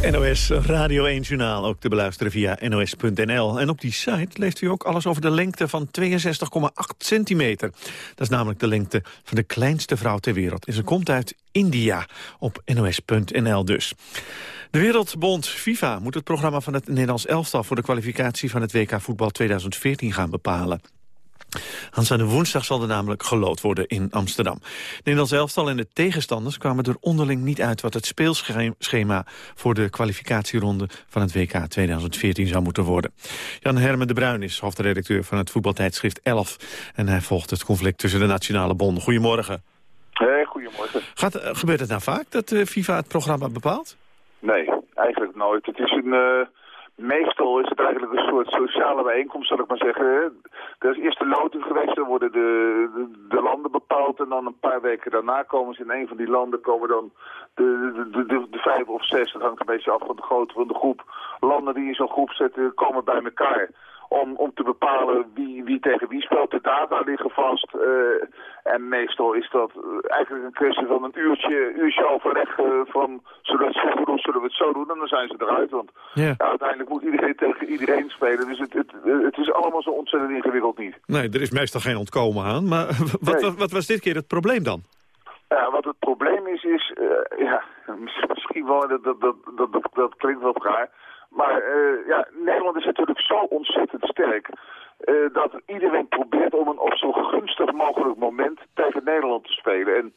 NOS Radio 1 Journaal, ook te beluisteren via nos.nl. En op die site leest u ook alles over de lengte van 62,8 centimeter. Dat is namelijk de lengte van de kleinste vrouw ter wereld. En ze komt uit India, op nos.nl dus. De Wereldbond FIFA moet het programma van het Nederlands elftal... voor de kwalificatie van het WK Voetbal 2014 gaan bepalen. Aanstaande woensdag zal er namelijk gelood worden in Amsterdam. Nederlands elftal en de tegenstanders kwamen er onderling niet uit... wat het speelschema voor de kwalificatieronde van het WK 2014 zou moeten worden. Jan Hermen de Bruin is hoofdredacteur van het voetbaltijdschrift 11... en hij volgt het conflict tussen de nationale bonden. Goedemorgen. Hey, goedemorgen. Gaat, eh, gebeurt het nou vaak dat de FIFA het programma bepaalt? Nee, eigenlijk nooit. Het is een... Uh meestal is het eigenlijk een soort sociale bijeenkomst, zal ik maar zeggen. Er is eerst de loting geweest, dan worden de, de, landen bepaald... en dan een paar weken daarna komen ze in een van die landen... komen dan de, de, de, de vijf of zes, dat hangt een beetje af van de grootte van de groep... landen die in zo'n groep zitten, komen bij elkaar om, om te bepalen wie, wie tegen wie speelt. De data liggen vast. Uh, en meestal is dat eigenlijk een kwestie van een uurtje, uurtje overleg uh, van zullen we het zo doen, zullen we het zo doen, dan zijn ze eruit. Want Ja. ja, uiteindelijk moet iedereen tegen iedereen spelen. Dus het, het, het is allemaal zo ontzettend ingewikkeld niet. Nee, er is meestal geen ontkomen aan. Maar wat, wat, wat was dit keer het probleem dan? Ja, wat het probleem is, is... eh, ja, misschien wel, dat, dat, dat, dat, dat, dat klinkt wat raar. Maar eh, ja, Nederland is natuurlijk zo ontzettend sterk... eh, dat iedereen probeert om een op zo gunstig mogelijk moment tegen Nederland te spelen. En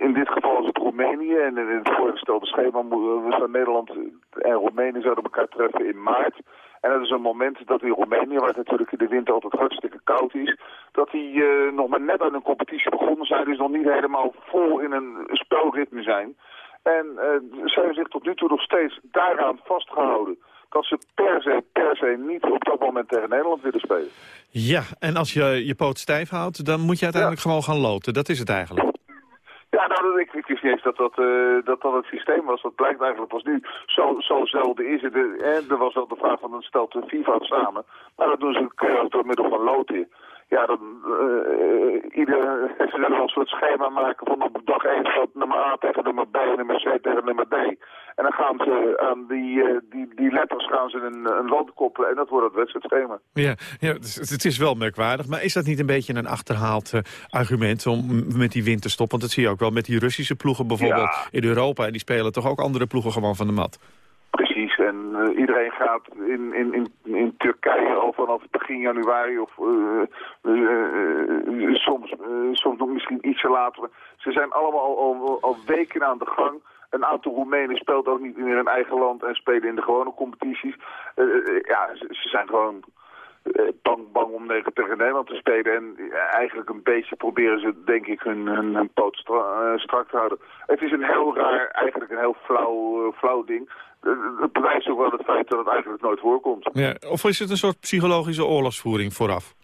in dit geval is het Roemenië. En in het voorgestelde schema mo- we zouden Nederland en Roemenië zouden elkaar treffen in maart. En dat is een moment dat in Roemenië, waar het natuurlijk in de winter altijd hartstikke koud is, dat die eh, nog maar net aan een competitie begonnen zijn, dus nog niet helemaal vol in een spelritme zijn. En eh, ze hebben zich tot nu toe nog steeds daaraan vastgehouden. Dat ze per se, per se niet op dat moment tegen Nederland willen spelen. Ja, en als je je poot stijf houdt, dan moet je uiteindelijk gewoon gaan loten. Dat is het eigenlijk. Ja, nou, dat, ik, ik wist niet eens dat dat, eh, dat dat het systeem was. Dat blijkt eigenlijk pas nu. Zo, zo zelden is het. Eh, En er was wel de vraag van, dan stelt de FIFA het samen. Maar dat doen ze door middel van loten. Ja, dan, eh, ieder, ze zullen wel een soort schema maken van op dag 1 staat nummer A tegen nummer B en nummer C tegen nummer D. En dan gaan ze aan die, eh, die, die letters gaan ze een, een lot koppelen en dat wordt het wedstrijdschema. Ja, ja het, is- het is wel merkwaardig. Maar is dat niet een beetje een achterhaald eh, argument om met die winterstop? Want dat zie je ook wel met die Russische ploegen bijvoorbeeld Ja. in Europa. En die spelen toch ook andere ploegen gewoon van de mat. En eh, iedereen gaat in, in, in, in Turkije al vanaf begin januari of eh, eh, soms, soms nog misschien ietsje later. Ze zijn allemaal al, al, weken aan de gang. Een aantal Roemenen speelt ook niet in hun eigen land en spelen in de gewone competities. Ja, ze, zijn gewoon bang, bang om tegen, Nederland te spelen. En eh, eigenlijk een beetje proberen ze, denk ik, hun, poot eh, strak te houden. Het is een heel raar, eigenlijk een heel flauw, eh, flauw ding. Eh, Het bewijst ook wel het feit dat het eigenlijk nooit voorkomt. Ja, of is het een soort psychologische oorlogsvoering vooraf?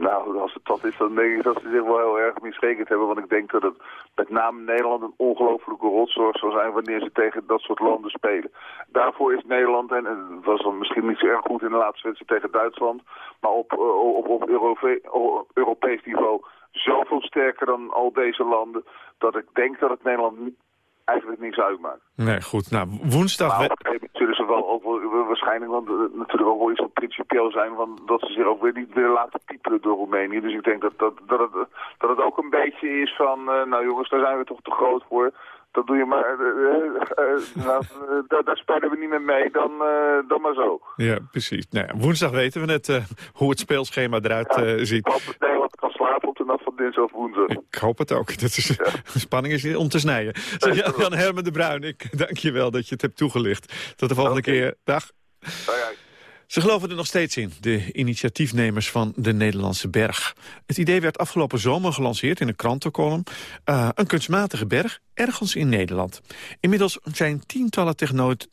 Nou, als het dat is, dan denk ik dat ze zich wel heel erg misrekend hebben. Want ik denk dat het met name Nederland een ongelofelijke rotzorg zal zijn wanneer ze tegen dat soort landen spelen. Daarvoor is Nederland, en het was dan misschien niet zo erg goed in de laatste wedstrijd tegen Duitsland, maar op, eh, op, op Europees niveau zoveel sterker dan al deze landen, dat ik denk dat het Nederland eigenlijk niks uitmaakt. Nee, goed. Nou, woensdag... Maar op zullen ze wel ook wel, waarschijnlijk want, eh, natuurlijk ook wel iets principieel zijn van dat ze zich ook weer niet willen laten piepelen door Roemenië. Dus ik denk dat, dat, dat, het, dat het ook een beetje is van, eh, nou jongens, daar zijn we toch te groot voor. Dat doe je maar, eh, nou, daar, daar spelen we niet meer mee, dan, dan maar zo. Ja, precies. Nou ja, woensdag weten we eh, hoe het speelschema eruit eh, ziet. Ik hoop dat Nederland kan slapen nacht van dinsdag of woensdag. Ik hoop het ook. Dat is, Spanning is om te snijden. Zeg, Jan, Jan Hermen de Bruin, ik dank je wel dat je het hebt toegelicht. Tot de volgende keer. Dag. Ze geloven er nog steeds in, de initiatiefnemers van de Nederlandse berg. Het idee werd afgelopen zomer gelanceerd in een krantencolumn. Eh, een kunstmatige berg, ergens in Nederland. Inmiddels zijn tientallen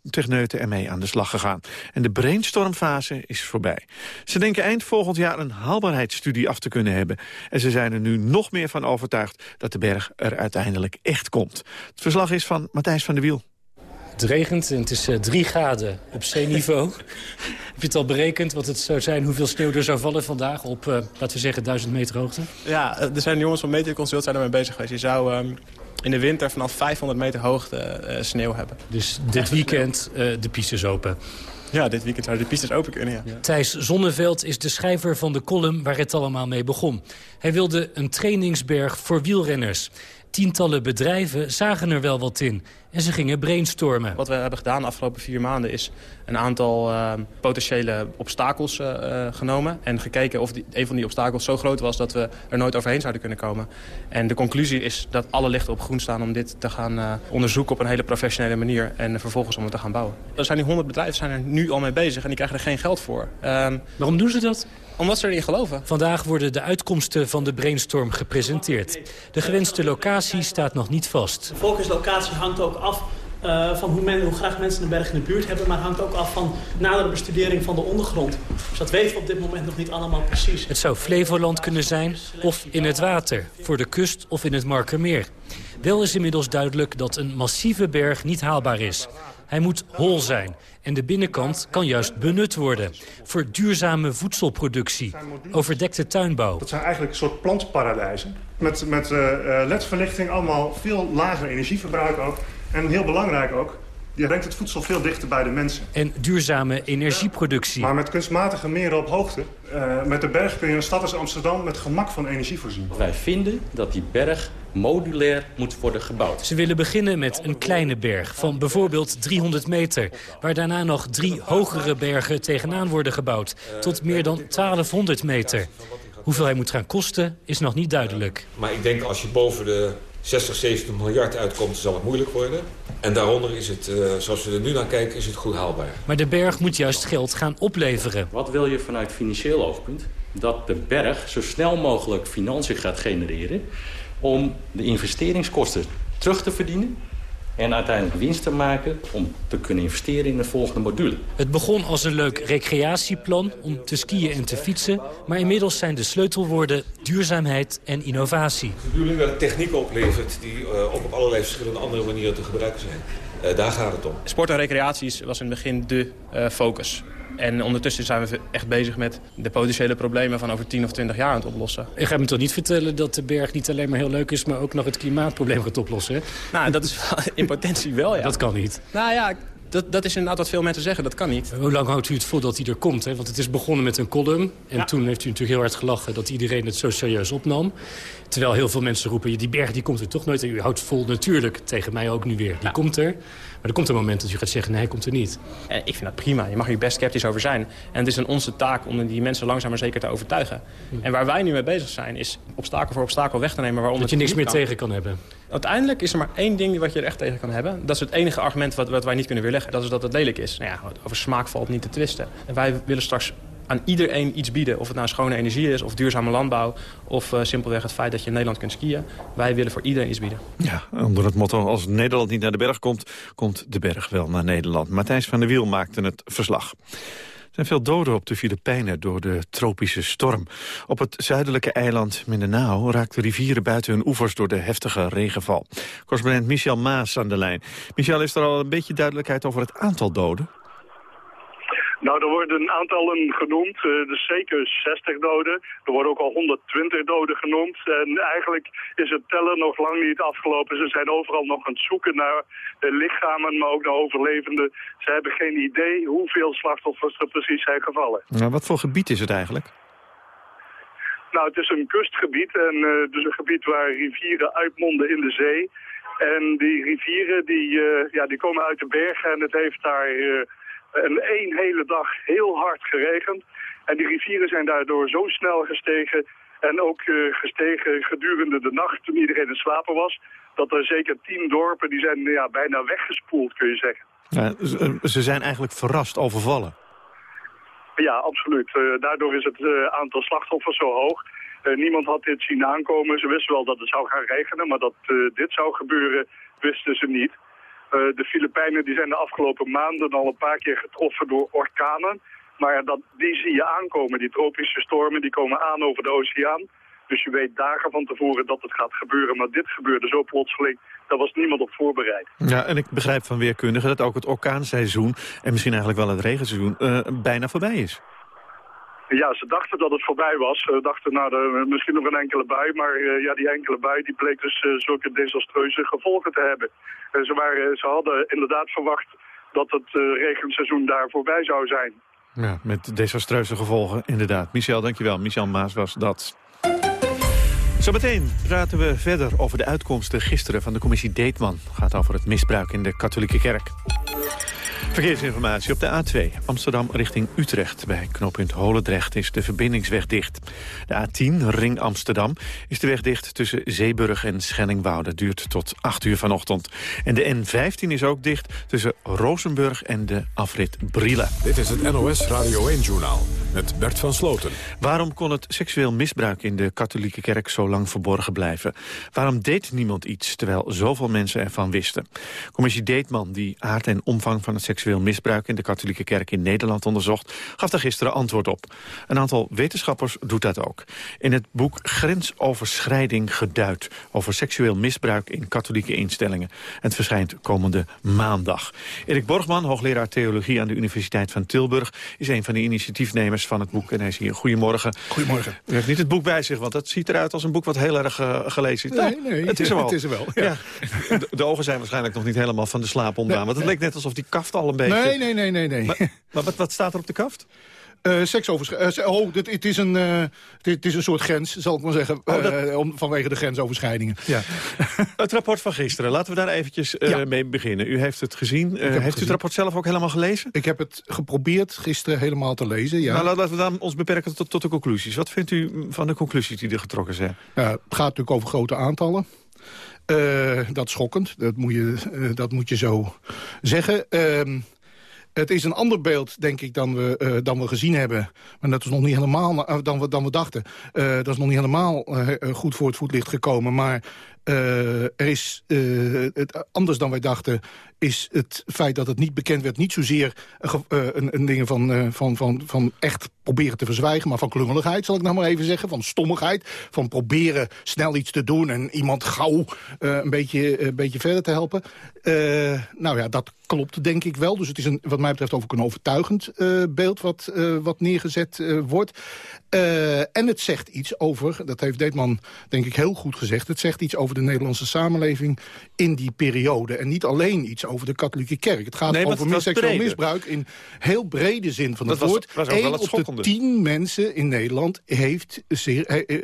techneuten ermee aan de slag gegaan. En de brainstormfase is voorbij. Ze denken eind volgend jaar een haalbaarheidsstudie af te kunnen hebben. En ze zijn er nu nog meer van overtuigd dat de berg er uiteindelijk echt komt. Het verslag is van Matthijs van der Wiel. Het regent en het is 3 graden op zeeniveau. Heb je het al berekend wat het zou zijn, hoeveel sneeuw er zou vallen vandaag op, eh, laten we zeggen, 1000 meter hoogte? Ja, er zijn jongens van Meteoconsult zijn ermee bezig geweest. Je zou ehm, in de winter vanaf 500 meter hoogte eh, sneeuw hebben. Dus dit weekend eh, de pistes open. Ja, dit weekend zouden de pistes open kunnen, ja. Thijs Zonneveld is de schrijver van de column waar het allemaal mee begon. Hij wilde een trainingsberg voor wielrenners. Tientallen bedrijven zagen er wel wat in en ze gingen brainstormen. Wat we hebben gedaan de afgelopen vier maanden is een aantal eh, potentiële obstakels eh, eh, genomen. En gekeken of die, een van die obstakels zo groot was dat we er nooit overheen zouden kunnen komen. En de conclusie is dat alle lichten op groen staan om dit te gaan eh, onderzoeken op een hele professionele manier. En vervolgens om het te gaan bouwen. Er zijn nu honderd bedrijven zijn er nu al mee bezig en die krijgen er geen geld voor. Ehm, Waarom doen ze dat? Omdat ze erin geloven. Vandaag worden de uitkomsten van de brainstorm gepresenteerd. De gewenste locatie staat nog niet vast. De focuslocatie hangt ook af eh, van hoe, men, hoe graag mensen de berg in de buurt hebben... maar hangt ook af van nadere bestudering van de ondergrond. Dus dat weten we op dit moment nog niet allemaal precies. Het zou Flevoland kunnen zijn of in het water, voor de kust of in het Markermeer. Wel is inmiddels duidelijk dat een massieve berg niet haalbaar is. Hij moet hol zijn en de binnenkant kan juist benut worden... voor duurzame voedselproductie, overdekte tuinbouw. Dat zijn eigenlijk een soort plantparadijzen. Met, met eh, eh, ledverlichting, allemaal veel lager energieverbruik ook. En heel belangrijk ook, je brengt het voedsel veel dichter bij de mensen. En duurzame energieproductie. Maar met kunstmatige meren op hoogte, uh, met de berg kun je een stad als Amsterdam met gemak van energie voorzien. Wij vinden dat die berg modulair moet worden gebouwd. Ze willen beginnen met een kleine berg van bijvoorbeeld 300 meter... waar daarna nog drie hogere bergen tegenaan worden gebouwd... tot meer dan 1200 meter. Hoeveel hij moet gaan kosten is nog niet duidelijk. Maar ik denk als je boven de 60, 70 miljard uitkomt, zal het moeilijk worden. En daaronder is het, uh, zoals we er nu naar kijken, is het goed haalbaar. Maar de berg moet juist geld gaan opleveren. Wat wil je vanuit financieel oogpunt? Dat de berg zo snel mogelijk financiën gaat genereren... om de investeringskosten terug te verdienen en uiteindelijk winst te maken om te kunnen investeren in de volgende module. Het begon als een leuk recreatieplan om te skiën en te fietsen... maar inmiddels zijn de sleutelwoorden duurzaamheid en innovatie. De bedoeling dat het techniek oplevert die uh, ook op allerlei verschillende andere manieren te gebruiken zijn. Uh, daar gaat het om. Sport en recreatie was in het begin de uh, focus. En ondertussen zijn we echt bezig met de potentiële problemen van over 10 of 20 jaar aan het oplossen. Je gaat me toch niet vertellen dat de berg niet alleen maar heel leuk is... maar ook nog het klimaatprobleem gaat oplossen, hè? Nou, dat is in potentie wel, ja. Dat kan niet. Nou ja, dat, dat is inderdaad wat veel mensen zeggen. Dat kan niet. Hoe lang houdt u het vol dat hij er komt? Hè? Want het is begonnen met een column. En toen heeft u natuurlijk heel hard gelachen dat iedereen het zo serieus opnam. Terwijl heel veel mensen roepen, die berg die komt er toch nooit. En u houdt vol natuurlijk, tegen mij ook nu weer. Die komt er. Er komt een moment dat u gaat zeggen, nee, hij komt er niet. En ik vind dat prima. Je mag er best sceptisch over zijn. En het is een onze taak om die mensen langzaam maar zeker te overtuigen. Hm. En waar wij nu mee bezig zijn, is obstakel voor obstakel weg te nemen. Waaronder dat je niks meer tegen kan hebben. Uiteindelijk is er maar één ding wat je er echt tegen kan hebben. Dat is het enige argument wat, wat wij niet kunnen weerleggen. Dat is dat het lelijk is. Nou ja, over smaak valt niet te twisten. En wij willen straks aan iedereen iets bieden. Of het nou schone energie is, of duurzame landbouw... of uh, simpelweg het feit dat je in Nederland kunt skiën. Wij willen voor iedereen iets bieden. Ja, onder het motto als Nederland niet naar de berg komt... komt de berg wel naar Nederland. Matthijs van der Wiel maakte het verslag. Er zijn veel doden op de Filipijnen door de tropische storm. Op het zuidelijke eiland Mindanao raakten rivieren buiten hun oevers door de heftige regenval. Correspondent Michel Maas aan de lijn. Michel, is er al een beetje duidelijkheid over het aantal doden? Nou, er worden aantallen genoemd, dus zeker 60 doden. Er worden ook al 120 doden genoemd. En eigenlijk is het tellen nog lang niet afgelopen. Ze zijn overal nog aan het zoeken naar de lichamen, maar ook naar overlevenden. Ze hebben geen idee hoeveel slachtoffers er precies zijn gevallen. Nou, wat voor gebied is het eigenlijk? Nou, het is een kustgebied en uh, dus een gebied waar rivieren uitmonden in de zee. En die rivieren die, uh, ja, die komen uit de bergen en het heeft daar een één hele dag heel hard geregend. En die rivieren zijn daardoor zo snel gestegen en ook uh, gestegen gedurende de nacht toen iedereen in slapen was. Dat er zeker tien dorpen die zijn ja, bijna weggespoeld, kun je zeggen. Ja, ze zijn eigenlijk verrast overvallen. Ja, absoluut. Uh, daardoor is het uh, aantal slachtoffers zo hoog. niemand had dit zien aankomen. Ze wisten wel dat het zou gaan regenen, maar dat dit zou gebeuren wisten ze niet. Eh, de Filipijnen die zijn de afgelopen maanden al een paar keer getroffen door orkanen. Maar die zie je aankomen. Die tropische stormen die komen aan over de oceaan. Dus je weet dagen van tevoren dat het gaat gebeuren. Maar dit gebeurde zo plotseling, daar was niemand op voorbereid. Ja, en ik begrijp van weerkundigen dat ook het orkaanseizoen... en misschien eigenlijk wel het regenseizoen uh, bijna voorbij is. Ja, ze dachten dat het voorbij was. Ze dachten, nou, misschien nog een enkele bui. Maar uh, ja, die enkele bui die bleek dus uh, zulke desastreuze gevolgen te hebben. Uh, ze, waren, ze hadden inderdaad verwacht dat het regenseizoen daar voorbij zou zijn. Ja, met desastreuze gevolgen, inderdaad. Michel, dankjewel. Michel Maas was dat. Zometeen praten we verder over de uitkomsten gisteren van de commissie Deetman. Het gaat over het misbruik in de katholieke kerk. Verkeersinformatie op de A2 Amsterdam richting Utrecht. Bij knooppunt Holendrecht is de verbindingsweg dicht. De A10 Ring Amsterdam is de weg dicht tussen Zeeburg en Schellingwoude. Duurt tot 8 uur vanochtend. En de N15 is ook dicht tussen Rozenburg en de afrit Brielen. Dit is het NOS Radio 1-journaal met Bert van Sloten. Waarom kon het seksueel misbruik in de katholieke kerk zo lang verborgen blijven? Waarom deed niemand iets terwijl zoveel mensen ervan wisten? Commissie Deetman, die aard en omvang van het seksueel seksueel misbruik in de katholieke kerk in Nederland onderzocht, gaf daar gisteren antwoord op. Een aantal wetenschappers doet dat ook. In het boek Grensoverschrijding geduid over seksueel misbruik in katholieke instellingen. Het verschijnt komende maandag. Erik Borgman, hoogleraar theologie aan de Universiteit van Tilburg, is een van de initiatiefnemers van het boek. En hij is hier. Goedemorgen. Goedemorgen. U heeft niet het boek bij zich, want dat ziet eruit als een boek wat heel erg uh, gelezen is. Nee, nee, het is er wel. Het is er wel, ja. De, de, ogen zijn waarschijnlijk nog niet helemaal van de slaap ontdaan. want het leek net alsof die kaft al een beetje... Nee, nee, nee, nee. nee. Maar, maar wat, wat staat er op de kaft? Uh, seksoverschrijding. Uh, oh, dit, het, is een, uh, dit, is een soort grens, zal ik maar zeggen. Oh, dat... om, vanwege de grensoverschrijdingen. Ja. het rapport van gisteren, laten we daar eventjes ja. mee beginnen. U heeft het gezien. heeft het gezien. u het rapport zelf ook helemaal gelezen? Ik heb het geprobeerd gisteren helemaal te lezen, ja. Nou, laten we dan ons beperken tot, tot de conclusies. Wat vindt u van de conclusies die er getrokken zijn? het gaat natuurlijk over grote aantallen. Dat is schokkend, dat moet je, dat moet je zo zeggen. Ehm, het is een ander beeld, denk ik, dan we, uh, dan we gezien hebben. Maar dat is nog niet helemaal dan, we, dan we dachten. Dat is nog niet helemaal goed voor het voetlicht gekomen. Maar er is, het, anders dan wij dachten, is het feit dat het niet bekend werd... niet zozeer een, een ding van, van, van, van echt proberen te verzwijgen... maar van klungeligheid, zal ik nog maar even zeggen. Van stommigheid, van proberen snel iets te doen... en iemand gauw een, beetje, een beetje verder te helpen. nou ja, dat klopt denk ik wel. Dus het is een, wat mij betreft ook een overtuigend beeld wat, wat neergezet wordt. en het zegt iets over, dat heeft Deetman denk ik heel goed gezegd... het zegt iets over de Nederlandse samenleving in die periode. En niet alleen iets over de katholieke kerk. Het gaat nee, over seksueel misbruik in heel brede zin van het woord. Was, was Eén op de tien mensen in Nederland heeft,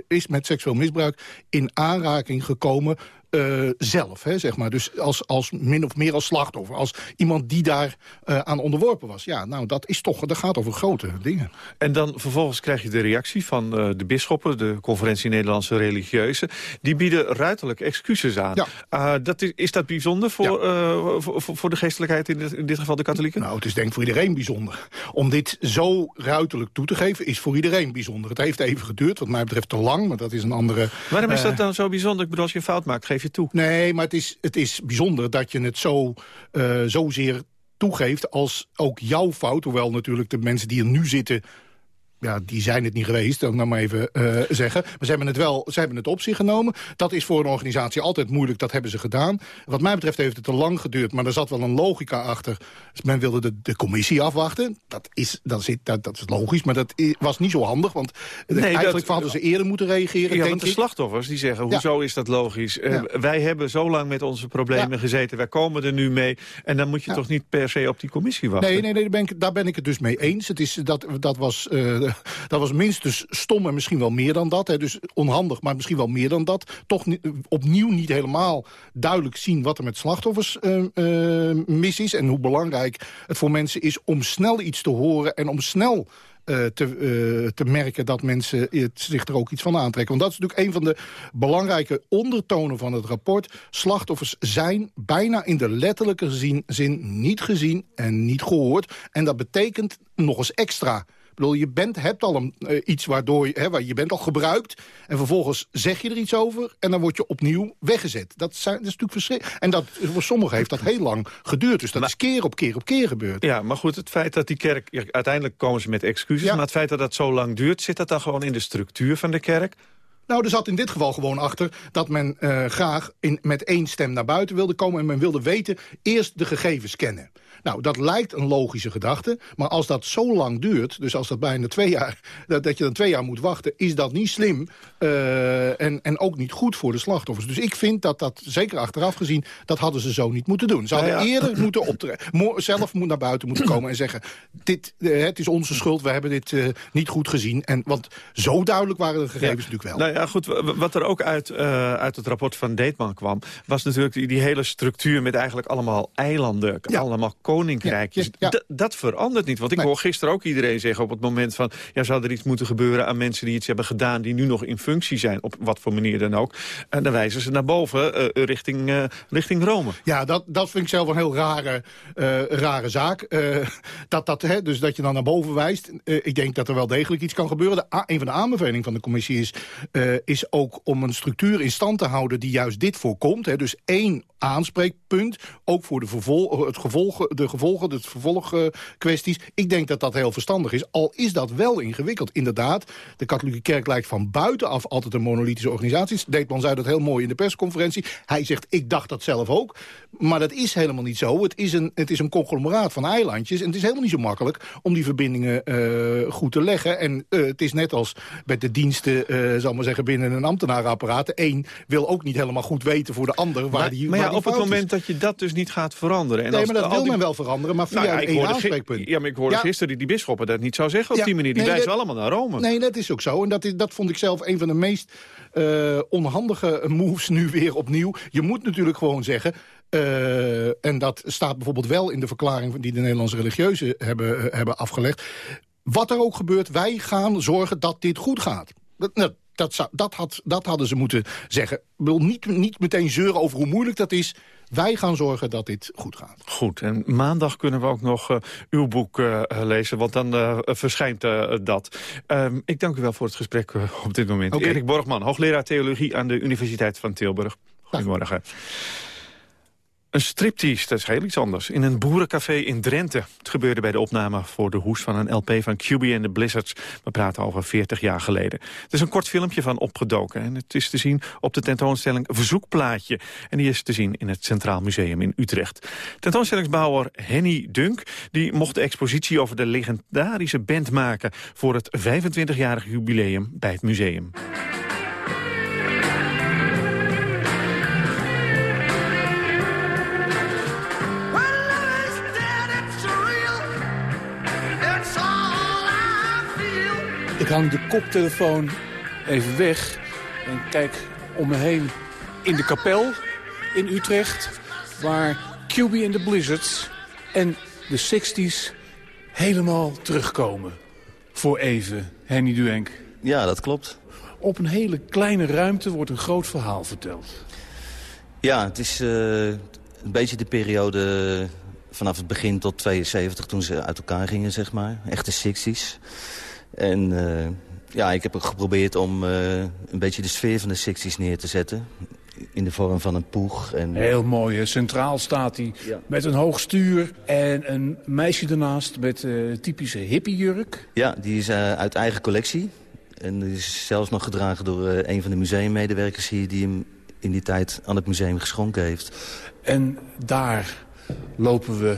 is met seksueel misbruik in aanraking gekomen uh, zelf, hè, zeg maar. Dus als, als min of meer als slachtoffer. Als iemand die daar uh, aan onderworpen was. Ja, nou, dat is toch, dat gaat over grote dingen. En dan vervolgens krijg je de reactie van uh, de bisschoppen... de Conferentie Nederlandse Religieuzen. Die bieden ruiterlijk excuses aan. Ja. dat is, is dat bijzonder voor, ja. voor, voor, de geestelijkheid, in dit, in dit geval de katholieken? Nou, het is denk ik voor iedereen bijzonder. Om dit zo ruiterlijk toe te geven, is voor iedereen bijzonder. Het heeft even geduurd, wat mij betreft te lang, maar dat is een andere... Waarom is dat dan zo bijzonder? Ik bedoel, als je een fout maakt, geef toe. Nee, maar het is, het is bijzonder dat je het zo, uh, zozeer toegeeft als ook jouw fout. Hoewel natuurlijk de mensen die er nu zitten ja, die zijn het niet geweest, dan nou maar even uh, zeggen. Maar ze hebben het wel ze hebben het op zich genomen. Dat is voor een organisatie altijd moeilijk, dat hebben ze gedaan. Wat mij betreft heeft het te lang geduurd, maar er zat wel een logica achter. Dus men wilde de, de commissie afwachten. Dat is, dat, zit, dat, dat is logisch, maar dat was niet zo handig. Want nee, eigenlijk dat, hadden ze eerder moeten reageren, ja, denk want de slachtoffers die zeggen, hoezo ja. is dat logisch? Uh, ja. Wij hebben zo lang met onze problemen ja. gezeten, wij komen er nu mee. En dan moet je toch niet per se op die commissie wachten? Nee, nee, nee daar, ben ik, daar ben ik het dus mee eens. Het is, dat, dat was... Uh, dat was minstens stom en misschien wel meer dan dat. Hè. Dus onhandig, maar misschien wel meer dan dat. Toch opnieuw niet helemaal duidelijk zien wat er met slachtoffers uh, uh, mis is... en hoe belangrijk het voor mensen is om snel iets te horen... en om snel uh, te, uh, te merken dat mensen zich er ook iets van aantrekken. Want dat is natuurlijk een van de belangrijke ondertonen van het rapport. Slachtoffers zijn bijna in de letterlijke zin, zin niet gezien en niet gehoord. En dat betekent nog eens extra ik bedoel, je bent, hebt al een, uh, iets waardoor je, hè, waar je bent al gebruikt... en vervolgens zeg je er iets over en dan word je opnieuw weggezet. Dat, zijn, dat is natuurlijk verschrikkelijk. En dat, voor sommigen heeft dat heel lang geduurd. Dus dat maar, is keer op keer op keer gebeurd. Ja, maar goed, het feit dat die kerk... Ja, uiteindelijk komen ze met excuses, ja. maar het feit dat dat zo lang duurt... zit dat dan gewoon in de structuur van de kerk? Nou, er zat in dit geval gewoon achter dat men uh, graag in, met één stem naar buiten wilde komen... en men wilde weten, eerst de gegevens kennen. Nou, dat lijkt een logische gedachte. Maar als dat zo lang duurt, dus als dat bijna twee jaar... dat, dat je dan twee jaar moet wachten, is dat niet slim. Uh, en, en ook niet goed voor de slachtoffers. Dus ik vind dat dat, zeker achteraf gezien... dat hadden ze zo niet moeten doen. Ze hadden ja, ja. eerder moeten optreden. Zelf moet naar buiten moeten komen en zeggen... Dit, uh, het is onze schuld, we hebben dit uh, niet goed gezien. En, want zo duidelijk waren de gegevens ja. natuurlijk wel. Nou ja, goed, wat er ook uit, uit het rapport van Deetman kwam... was natuurlijk die, die hele structuur met eigenlijk allemaal eilanden. Allemaal koninkrijkjes. Ja, ja. Dat verandert niet. Want ik nee. hoor gisteren ook iedereen zeggen op het moment van... ja, zou er iets moeten gebeuren aan mensen die iets hebben gedaan... die nu nog in functie zijn, op wat voor manier dan ook. En dan wijzen ze naar boven, uh, richting, uh, richting Rome. Ja, dat, dat vind ik zelf een heel rare, uh, rare zaak. dat, dat, hè, dus dat je dan naar boven wijst. ik denk dat er wel degelijk iets kan gebeuren. De, een van de aanbevelingen van de commissie is, is ook om een structuur in stand te houden... die juist dit voorkomt. Hè, dus één aanspreekpunt, ook voor de vervol het gevolg... De de gevolgen, de vervolgkwesties. ik denk dat dat heel verstandig is, al is dat wel ingewikkeld. Inderdaad, de katholieke kerk lijkt van buitenaf altijd een monolithische organisatie. Deetman zei dat heel mooi in de persconferentie. Hij zegt, ik dacht dat zelf ook. Maar dat is helemaal niet zo. Het is een, het is een conglomeraat van eilandjes. En het is helemaal niet zo makkelijk om die verbindingen uh, goed te leggen. En uh, het is net als met de diensten, uh, zal maar zeggen, binnen een ambtenarenapparaat. De een wil ook niet helemaal goed weten voor de ander waar maar, die Maar ja, op het moment is. dat je dat dus niet gaat veranderen... En Nee, als maar dat wil men wel veranderen, maar via Nou ja, ik één aanspreekpunt. Ja, maar ik hoorde Ja. gisteren die, die bisschoppen dat niet zou zeggen op Ja, die manier. Die nee, wijzen dat- allemaal naar Rome. Nee, dat is ook zo. En dat, is, dat vond ik zelf een van de meest eh, onhandige moves nu weer opnieuw. Je moet natuurlijk gewoon zeggen... eh, en dat staat bijvoorbeeld wel in de verklaring... die de Nederlandse religieuzen hebben, eh, hebben afgelegd. Wat er ook gebeurt, wij gaan zorgen dat dit goed gaat. Dat, nou, dat, zou, dat, had, dat hadden ze moeten zeggen. Ik wil niet, niet meteen zeuren over hoe moeilijk dat is. Wij gaan zorgen dat dit goed gaat. Goed, en maandag kunnen we ook nog eh, uw boek eh, lezen, want dan eh, verschijnt eh, dat. Ehm, ik dank u wel voor het gesprek eh, op dit moment. Erik Borgman, hoogleraar theologie aan de Universiteit van Tilburg. Goedemorgen. Een striptease, dat is heel iets anders. In een boerencafé in Drenthe. Het gebeurde bij de opname voor de hoes van een LP van QB en de Blizzards. We praten over 40 jaar geleden. Het is een kort filmpje van opgedoken. En het is te zien op de tentoonstelling Verzoekplaatje. En die is te zien in het Centraal Museum in Utrecht. Tentoonstellingsbouwer Henny Dunk die mocht de expositie over de legendarische band maken... voor het 25-jarig jubileum bij het museum. Hang de koptelefoon even weg en kijk om me heen in de kapel in Utrecht... waar QB en de Blizzards en de 60s helemaal terugkomen. Voor even, Henny Duenk. Ja, dat klopt. Op een hele kleine ruimte wordt een groot verhaal verteld. Ja, het is eh, een beetje de periode vanaf het begin tot 72 toen ze uit elkaar gingen, zeg maar. Echte 60s. En eh, ja, ik heb geprobeerd om eh, een beetje de sfeer van de 60s neer te zetten. In de vorm van een poeg. En, Heel mooi, hè? centraal staat hij met een hoog stuur... en een meisje ernaast met eh, typische hippiejurk. Ja, die is uit eigen collectie. En die is zelfs nog gedragen door een van de museummedewerkers hier... die hem in die tijd aan het museum geschonken heeft. En daar lopen we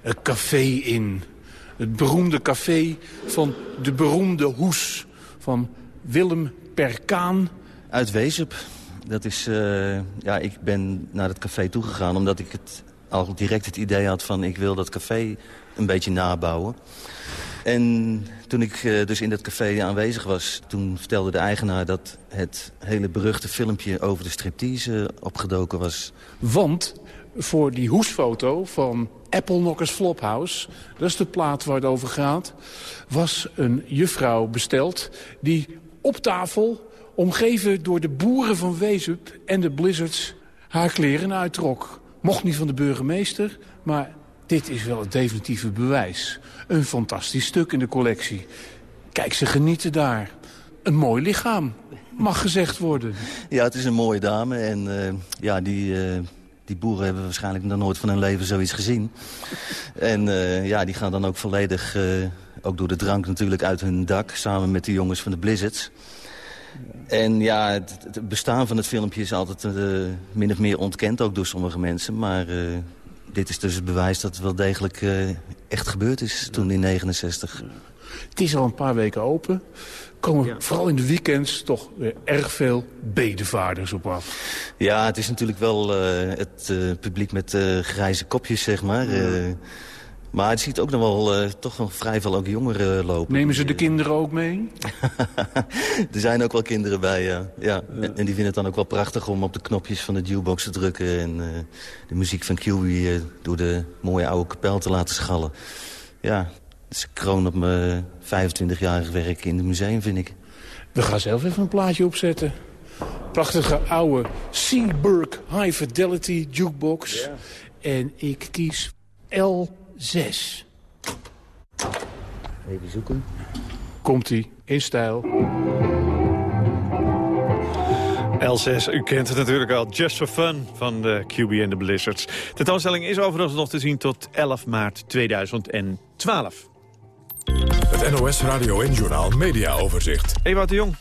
het café in. Het beroemde café van de beroemde hoes van Willem Perkaan. Uit Weesup. Dat is, eh, ja, ik ben naar het café toegegaan omdat ik het al direct het idee had van... ik wil dat café een beetje nabouwen. En toen ik eh, dus in dat café aanwezig was... toen vertelde de eigenaar dat het hele beruchte filmpje over de striptease opgedoken was. Want voor die hoesfoto van Apple Knockers Flophouse... dat is de plaat waar het over gaat... was een juffrouw besteld die op tafel... omgeven door de boeren van Wezup en de Blizzards... haar kleren uittrok. Mocht niet van de burgemeester, maar dit is wel het definitieve bewijs. Een fantastisch stuk in de collectie. Kijk, ze genieten daar. Een mooi lichaam, mag gezegd worden. Ja, het is een mooie dame en eh, ja, die... eh, die boeren hebben waarschijnlijk nog nooit van hun leven zoiets gezien. En eh, ja, die gaan dan ook volledig, eh, ook door de drank natuurlijk, uit hun dak... samen met de jongens van de Blizzards. En ja, het, bestaan van het filmpje is altijd eh, min of meer ontkend... ook door sommige mensen, maar... dit is dus het bewijs dat het wel degelijk echt gebeurd is toen in 69. Het is al een paar weken open. Komen vooral in de weekends toch weer erg veel bedevaarders op af. Ja, het is natuurlijk wel eh, het eh, publiek met eh, grijze kopjes, zeg maar. Eh, maar het ziet ook nog wel eh, toch nog vrij veel ook jongeren lopen. Nemen ze de kinderen ook mee? Er zijn ook wel kinderen bij, ja. ja. En, en die vinden het dan ook wel prachtig om op de knopjes van de jukebox te drukken... en eh, de muziek van Kiwi eh, door de mooie oude kapel te laten schallen. Ja, het is een kroon op mijn 25-jarig werk in het museum, vind ik. We gaan zelf even een plaatje opzetten. Prachtige oude Seaburg High Fidelity jukebox. En ik kies L6. Even zoeken. Komt-ie, in stijl. L6, u kent het natuurlijk al. Just for Fun van de QB en de Blizzards. De tentoonstelling is overigens nog te zien tot 11 maart 2012. Het NOS Radio en Journaal Media Overzicht. Ewout de Jong.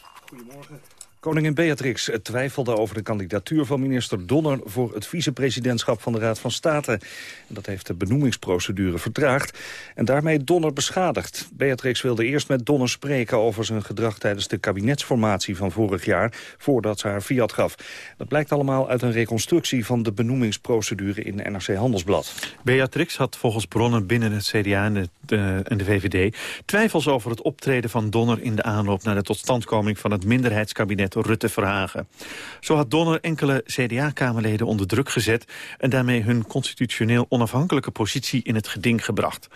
Koningin Beatrix twijfelde over de kandidatuur van minister Donner... voor het vicepresidentschap van de Raad van State. Dat heeft de benoemingsprocedure vertraagd en daarmee Donner beschadigd. Beatrix wilde eerst met Donner spreken over zijn gedrag... tijdens de kabinetsformatie van vorig jaar, voordat ze haar fiat gaf. Dat blijkt allemaal uit een reconstructie van de benoemingsprocedure in NRC Handelsblad. Beatrix had volgens bronnen binnen het CDA en de VVD... twijfels over het optreden van Donner in de aanloop... naar de totstandkoming van het minderheidskabinet Rutte-Verhagen. Zo had Donner enkele CDA-kamerleden onder druk gezet... en daarmee hun constitutioneel onafhankelijke positie in het geding gebracht.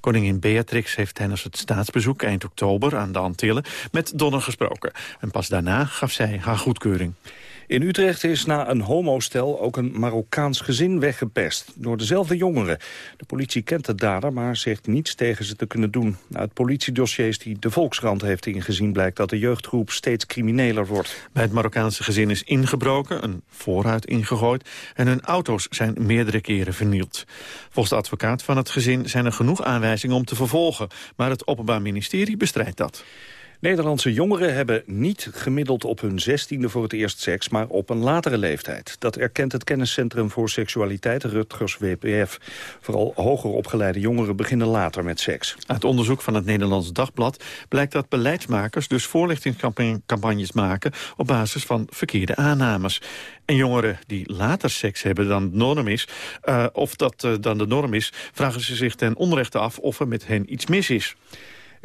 Koningin Beatrix heeft tijdens het staatsbezoek eind oktober aan de Antillen met Donner gesproken. En pas daarna gaf zij haar goedkeuring. In Utrecht is na een homostel ook een Marokkaans gezin weggepest. Door dezelfde jongeren. De politie kent de dader, maar zegt niets tegen ze te kunnen doen. Uit politiedossiers die de Volkskrant heeft ingezien... blijkt dat de jeugdgroep steeds crimineler wordt. Bij het Marokkaanse gezin is ingebroken, een voorruit ingegooid... en hun auto's zijn meerdere keren vernield. Volgens de advocaat van het gezin zijn er genoeg aanwijzingen om te vervolgen. Maar het Openbaar Ministerie bestrijdt dat. Nederlandse jongeren hebben niet gemiddeld op hun zestiende voor het eerst seks, maar op een latere leeftijd. Dat erkent het Kenniscentrum voor Seksualiteit, Rutgers WPF. Vooral hoger opgeleide jongeren beginnen later met seks. Uit onderzoek van het Nederlands Dagblad blijkt dat beleidsmakers dus voorlichtingscampagnes maken op basis van verkeerde aannames. En jongeren die later seks hebben dan norm is, uh, of dat uh, dan de norm is, vragen ze zich ten onrechte af of er met hen iets mis is.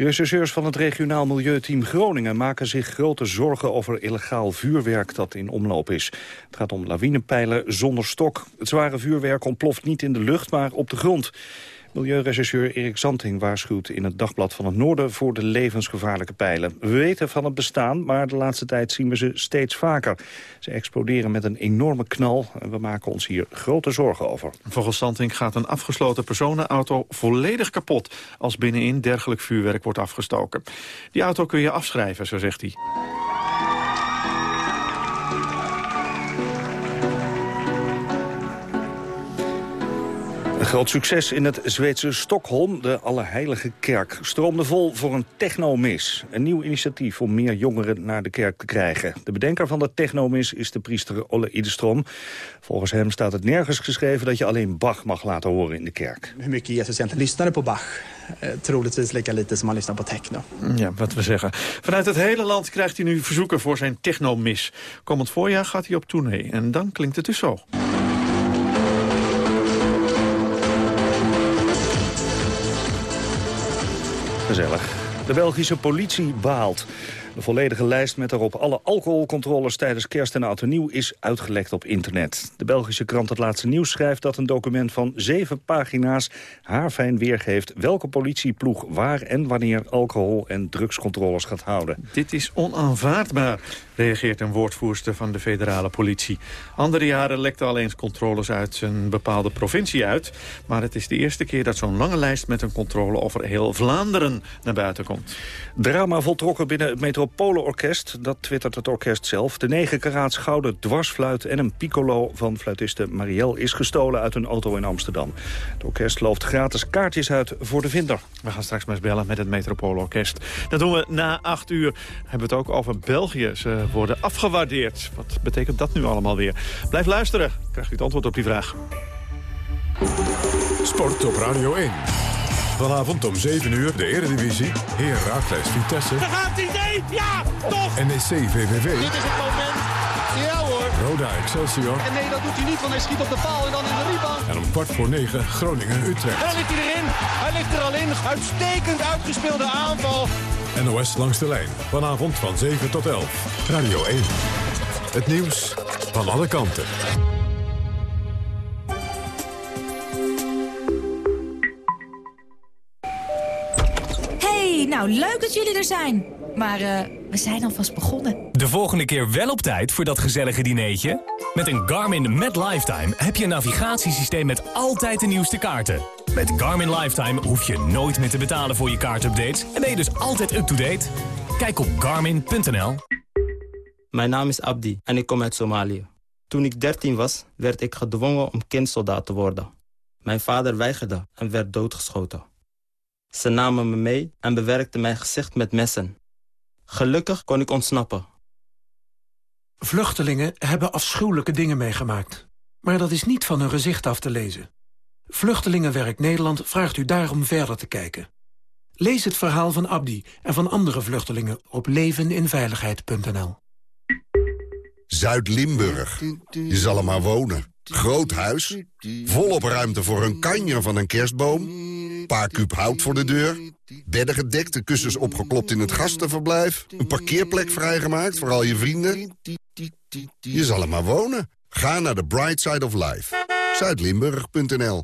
Rechercheurs van het regionaal milieuteam Groningen maken zich grote zorgen over illegaal vuurwerk dat in omloop is. Het gaat om lawinepijlen zonder stok. Het zware vuurwerk ontploft niet in de lucht, maar op de grond. Milieurechercheur Erik Zanting waarschuwt in het Dagblad van het Noorden voor de levensgevaarlijke pijlen. We weten van het bestaan, maar de laatste tijd zien we ze steeds vaker. Ze exploderen met een enorme knal en we maken ons hier grote zorgen over. Volgens Zanting gaat een afgesloten personenauto volledig kapot als binnenin dergelijk vuurwerk wordt afgestoken. Die auto kun je afschrijven, zo zegt hij. Een groot succes in het Zweedse Stockholm. De Allerheilige Kerk stroomde vol voor een technomis. Een nieuw initiatief om meer jongeren naar de kerk te krijgen. De bedenker van de technomis is de priester Olle Idestrom. Volgens hem staat het nergens geschreven dat je alleen Bach mag laten horen in de kerk. Hoe mycket Jesus egentligen lyssnade på Bach? Eh, troligtvis lika lite som han lyssnar på techno. Ja, wat we zeggen. Vanuit het hele land krijgt hij nu verzoeken voor zijn technomis. Komend voorjaar gaat hij op tournee. En dan klinkt het dus zo. Gezellig. De Belgische politie baalt. De volledige lijst met daarop alle alcoholcontroles tijdens kerst en oud en nieuw is uitgelekt op internet. De Belgische krant Het Laatste Nieuws schrijft dat een document van zeven pagina's haarfijn weergeeft welke politieploeg waar en wanneer alcohol- en drugscontroles gaat houden. Dit is onaanvaardbaar, reageert een woordvoerster van de federale politie. Andere jaren lekten al eens controles uit een bepaalde provincie uit. Maar het is de eerste keer dat zo'n lange lijst met een controle over heel Vlaanderen naar buiten komt. Drama voltrokken binnen het Metropolenorkest, dat twittert het orkest zelf. De 9 karaats gouden dwarsfluit en een piccolo van fluitiste Marielle is gestolen uit een auto in Amsterdam. Het orkest looft gratis kaartjes uit voor de vinder. We gaan straks maar eens bellen met het Metropolenorkest. Dat doen we na 8 uur. Hebben we het ook over België. Ze worden afgewaardeerd. Wat betekent dat nu allemaal weer? Blijf luisteren. Krijgt u het antwoord op die vraag. Sport op Radio 1. Vanavond om 7 uur de Eredivisie. Heer Raakles Vitesse. Daar gaat hij, nee! Ja, toch! NEC VVV. Dit is het moment. Ja hoor. Roda Excelsior. En nee, dat doet hij niet, want hij schiet op de paal en dan in de rebound. En om kwart voor 9 Groningen Utrecht. Daar ligt hij erin. Hij ligt er al in. Uitstekend uitgespeelde aanval. NOS langs de lijn. Vanavond van 7 tot 11. Radio 1. Het nieuws van alle kanten. Nou leuk dat jullie er zijn. Maar uh, we zijn alvast begonnen. De volgende keer wel op tijd voor dat gezellige dineetje? Met een Garmin Met Lifetime heb je een navigatiesysteem met altijd de nieuwste kaarten. Met Garmin Lifetime hoef je nooit meer te betalen voor je kaartupdates... en ben je dus altijd up-to-date. Kijk op garmin.nl. Mijn naam is Abdi en ik kom uit Somalië. Toen ik 13 was, werd ik gedwongen om kindsoldaat te worden. Mijn vader weigerde en werd doodgeschoten. Ze namen me mee en bewerkten mijn gezicht met messen. Gelukkig kon ik ontsnappen. Vluchtelingen hebben afschuwelijke dingen meegemaakt. Maar dat is niet van hun gezicht af te lezen. Vluchtelingenwerk Nederland vraagt u daarom verder te kijken. Lees het verhaal van Abdi en van andere vluchtelingen op leveninveiligheid.nl. Zuid-Limburg. Je zal er maar wonen. Groot huis, volop ruimte voor een kanjer van een kerstboom... paar kuub hout voor de deur, bedden gedekt, de kussens opgeklopt in het gastenverblijf... een parkeerplek vrijgemaakt voor al je vrienden. Je zal er maar wonen. Ga naar de Bright Side of Life. Zuidlimburg.nl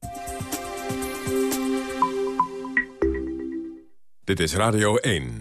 Dit is Radio 1.